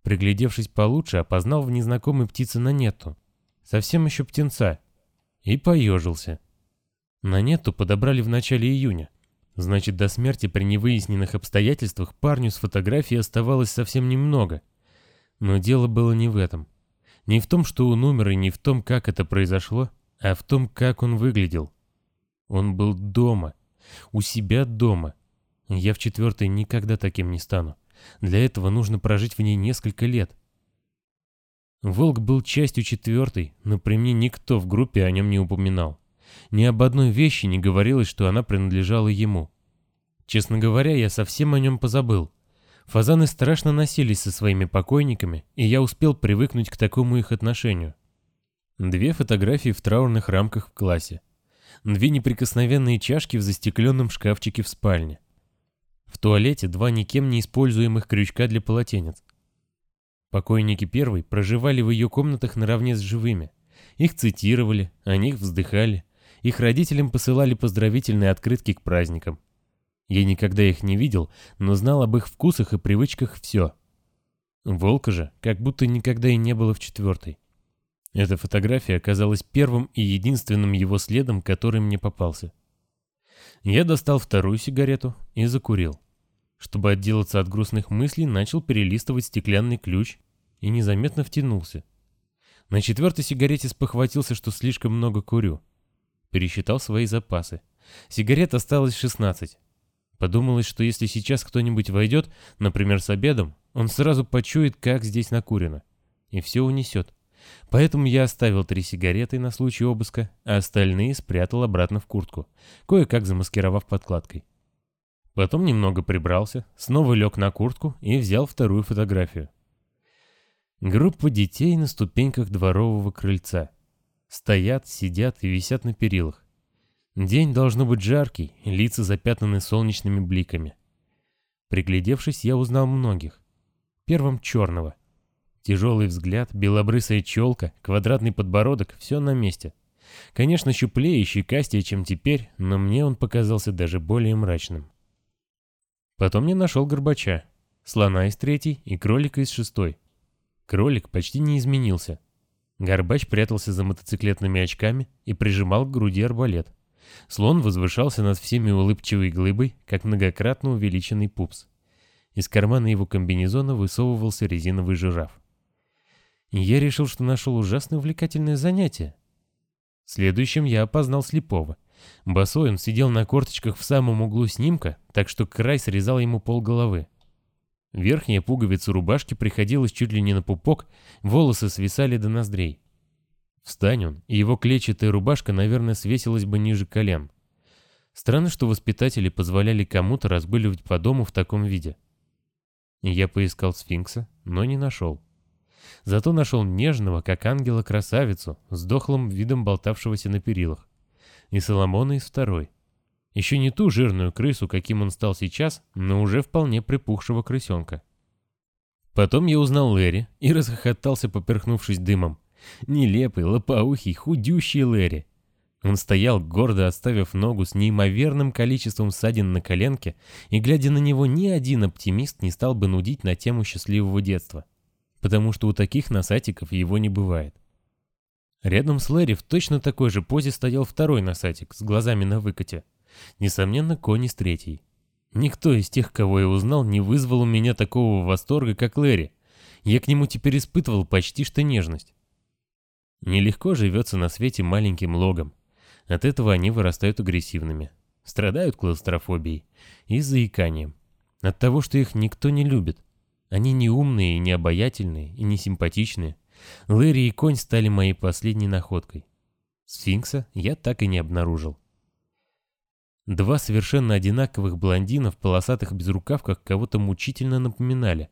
Приглядевшись получше, опознал в незнакомой птице Нанетту. Совсем еще птенца. И поежился. Нанетту подобрали в начале июня. Значит, до смерти при невыясненных обстоятельствах парню с фотографией оставалось совсем немного. Но дело было не в этом. Не в том, что он умер, и не в том, как это произошло, а в том, как он выглядел. Он был дома. У себя дома. Я в четвертой никогда таким не стану. Для этого нужно прожить в ней несколько лет. Волк был частью четвертой, но при мне никто в группе о нем не упоминал. Ни об одной вещи не говорилось, что она принадлежала ему. Честно говоря, я совсем о нем позабыл. Фазаны страшно носились со своими покойниками, и я успел привыкнуть к такому их отношению. Две фотографии в траурных рамках в классе две неприкосновенные чашки в застекленном шкафчике в спальне. В туалете два никем не используемых крючка для полотенец. Покойники первой проживали в ее комнатах наравне с живыми. Их цитировали, о них вздыхали. Их родителям посылали поздравительные открытки к праздникам. Я никогда их не видел, но знал об их вкусах и привычках все. Волка же как будто никогда и не было в четвертой. Эта фотография оказалась первым и единственным его следом, который мне попался. Я достал вторую сигарету и закурил. Чтобы отделаться от грустных мыслей, начал перелистывать стеклянный ключ и незаметно втянулся. На четвертой сигарете спохватился, что слишком много курю. Пересчитал свои запасы. Сигарет осталось 16. Подумалось, что если сейчас кто-нибудь войдет, например, с обедом, он сразу почует, как здесь накурено. И все унесет. Поэтому я оставил три сигареты на случай обыска, а остальные спрятал обратно в куртку, кое-как замаскировав подкладкой. Потом немного прибрался, снова лег на куртку и взял вторую фотографию. Группа детей на ступеньках дворового крыльца. Стоят, сидят и висят на перилах. День должно быть жаркий, лица запятнаны солнечными бликами. Приглядевшись, я узнал многих. Первым черного. Тяжелый взгляд, белобрысая челка, квадратный подбородок — все на месте. Конечно, щуплее и щекастее, чем теперь, но мне он показался даже более мрачным. Потом я нашел Горбача, слона из третьей и кролика из шестой. Кролик почти не изменился. Горбач прятался за мотоциклетными очками и прижимал к груди арбалет. Слон возвышался над всеми улыбчивой глыбой, как многократно увеличенный пупс. Из кармана его комбинезона высовывался резиновый жираф. Я решил, что нашел ужасно увлекательное занятие. Следующим я опознал слепого. Босой он сидел на корточках в самом углу снимка, так что край срезал ему пол головы. Верхняя пуговица рубашки приходилась чуть ли не на пупок, волосы свисали до ноздрей. Встань он, и его клетчатая рубашка, наверное, свесилась бы ниже колен. Странно, что воспитатели позволяли кому-то разгуливать по дому в таком виде. Я поискал сфинкса, но не нашел. Зато нашел нежного, как ангела-красавицу, с дохлым видом болтавшегося на перилах. И Соломона из второй. Еще не ту жирную крысу, каким он стал сейчас, но уже вполне припухшего крысенка. Потом я узнал Лэри и расхохотался, поперхнувшись дымом. Нелепый, лопоухий, худющий Лэри. Он стоял, гордо оставив ногу с неимоверным количеством ссадин на коленке, и, глядя на него, ни один оптимист не стал бы нудить на тему счастливого детства. Потому что у таких носатиков его не бывает. Рядом с Лэри в точно такой же позе стоял второй носатик с глазами на выкате. Несомненно, Конис третий. Никто из тех, кого я узнал, не вызвал у меня такого восторга, как Лэри. Я к нему теперь испытывал почти что нежность. Нелегко живется на свете маленьким логом. От этого они вырастают агрессивными. Страдают клаустрофобией и заиканием. От того, что их никто не любит. Они не умные, не обаятельные и не симпатичные. Лэри и конь стали моей последней находкой. Сфинкса я так и не обнаружил. Два совершенно одинаковых блондина в полосатых безрукавках кого-то мучительно напоминали.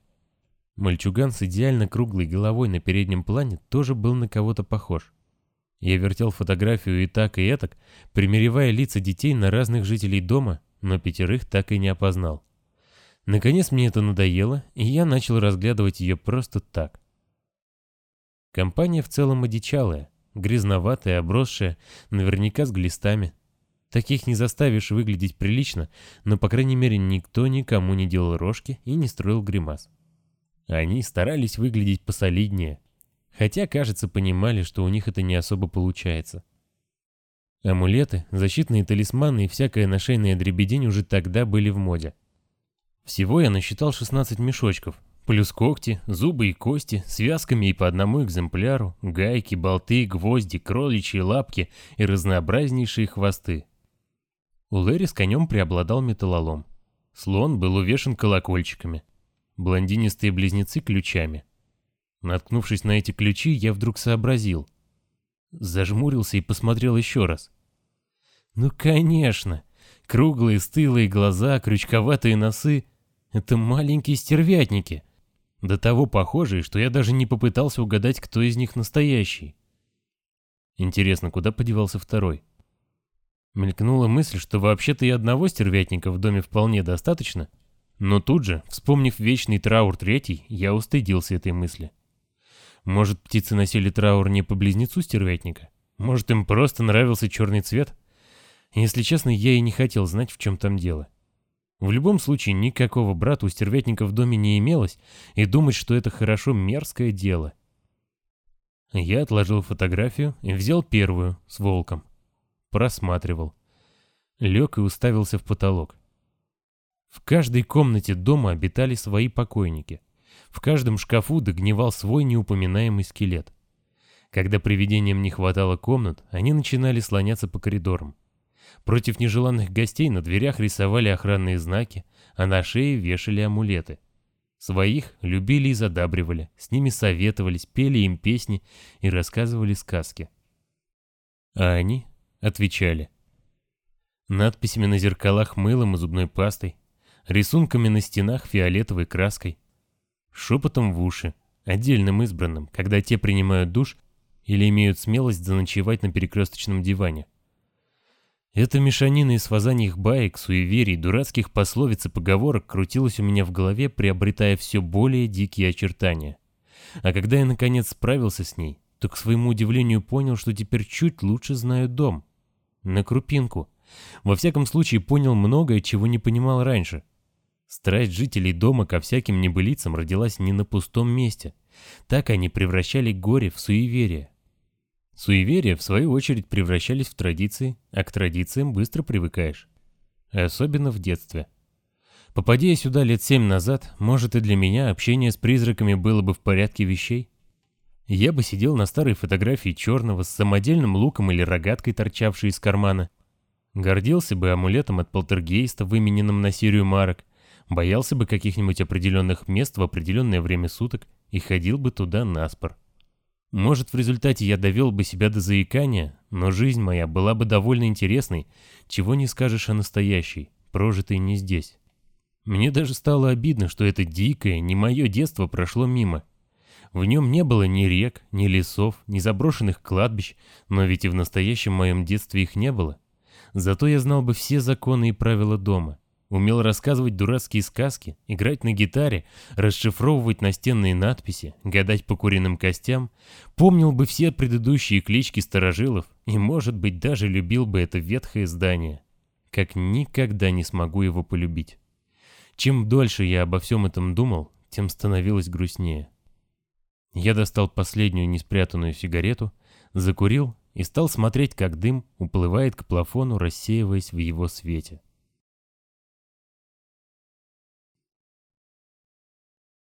Мальчуган с идеально круглой головой на переднем плане тоже был на кого-то похож. Я вертел фотографию и так, и этак, примеревая лица детей на разных жителей дома, но пятерых так и не опознал. Наконец мне это надоело, и я начал разглядывать ее просто так. Компания в целом одичалая, грязноватая, обросшая, наверняка с глистами. Таких не заставишь выглядеть прилично, но, по крайней мере, никто никому не делал рожки и не строил гримас. Они старались выглядеть посолиднее, хотя, кажется, понимали, что у них это не особо получается. Амулеты, защитные талисманы и всякая нашейная дребедень уже тогда были в моде. Всего я насчитал 16 мешочков, плюс когти, зубы и кости, связками и по одному экземпляру, гайки, болты, гвозди, кроличьи лапки и разнообразнейшие хвосты. У Лэри с конем преобладал металлолом. Слон был увешан колокольчиками. Блондинистые близнецы ключами. Наткнувшись на эти ключи, я вдруг сообразил. Зажмурился и посмотрел еще раз. Ну, конечно! Круглые стылые глаза, крючковатые носы — это маленькие стервятники. До того похожие, что я даже не попытался угадать, кто из них настоящий. Интересно, куда подевался второй? Мелькнула мысль, что вообще-то и одного стервятника в доме вполне достаточно, но тут же, вспомнив вечный траур третий, я устыдился этой мысли. Может, птицы носили траур не по близнецу стервятника? Может, им просто нравился черный цвет? Если честно, я и не хотел знать, в чем там дело. В любом случае, никакого брата у стервятника в доме не имелось, и думать, что это хорошо, мерзкое дело. Я отложил фотографию и взял первую, с волком просматривал. Лег и уставился в потолок. В каждой комнате дома обитали свои покойники. В каждом шкафу догнивал свой неупоминаемый скелет. Когда привидениям не хватало комнат, они начинали слоняться по коридорам. Против нежеланных гостей на дверях рисовали охранные знаки, а на шее вешали амулеты. Своих любили и задабривали, с ними советовались, пели им песни и рассказывали сказки. А они отвечали. Надписями на зеркалах мылом и зубной пастой, рисунками на стенах фиолетовой краской, шепотом в уши, отдельным избранным, когда те принимают душ или имеют смелость заночевать на перекресточном диване. Эта мешанина из фазаньих баек, суеверий, дурацких пословиц и поговорок крутилась у меня в голове, приобретая все более дикие очертания. А когда я наконец справился с ней, то к своему удивлению понял, что теперь чуть лучше знаю дом. На крупинку. Во всяком случае понял многое, чего не понимал раньше. Страсть жителей дома ко всяким небылицам родилась не на пустом месте. Так они превращали горе в суеверие. Суеверия, в свою очередь, превращались в традиции, а к традициям быстро привыкаешь. Особенно в детстве. Попадя сюда лет семь назад, может и для меня общение с призраками было бы в порядке вещей. Я бы сидел на старой фотографии черного с самодельным луком или рогаткой, торчавшей из кармана. Гордился бы амулетом от полтергейста, вымененным на серию марок. Боялся бы каких-нибудь определенных мест в определенное время суток и ходил бы туда наспор. Может, в результате я довел бы себя до заикания, но жизнь моя была бы довольно интересной, чего не скажешь о настоящей, прожитой не здесь. Мне даже стало обидно, что это дикое, не мое детство прошло мимо. В нем не было ни рек, ни лесов, ни заброшенных кладбищ, но ведь и в настоящем моем детстве их не было. Зато я знал бы все законы и правила дома. Умел рассказывать дурацкие сказки, играть на гитаре, расшифровывать настенные надписи, гадать по куриным костям, помнил бы все предыдущие клички старожилов и, может быть, даже любил бы это ветхое здание. Как никогда не смогу его полюбить. Чем дольше я обо всем этом думал, тем становилось грустнее. Я достал последнюю неспрятанную сигарету, закурил и стал смотреть, как дым уплывает к плафону, рассеиваясь в его свете.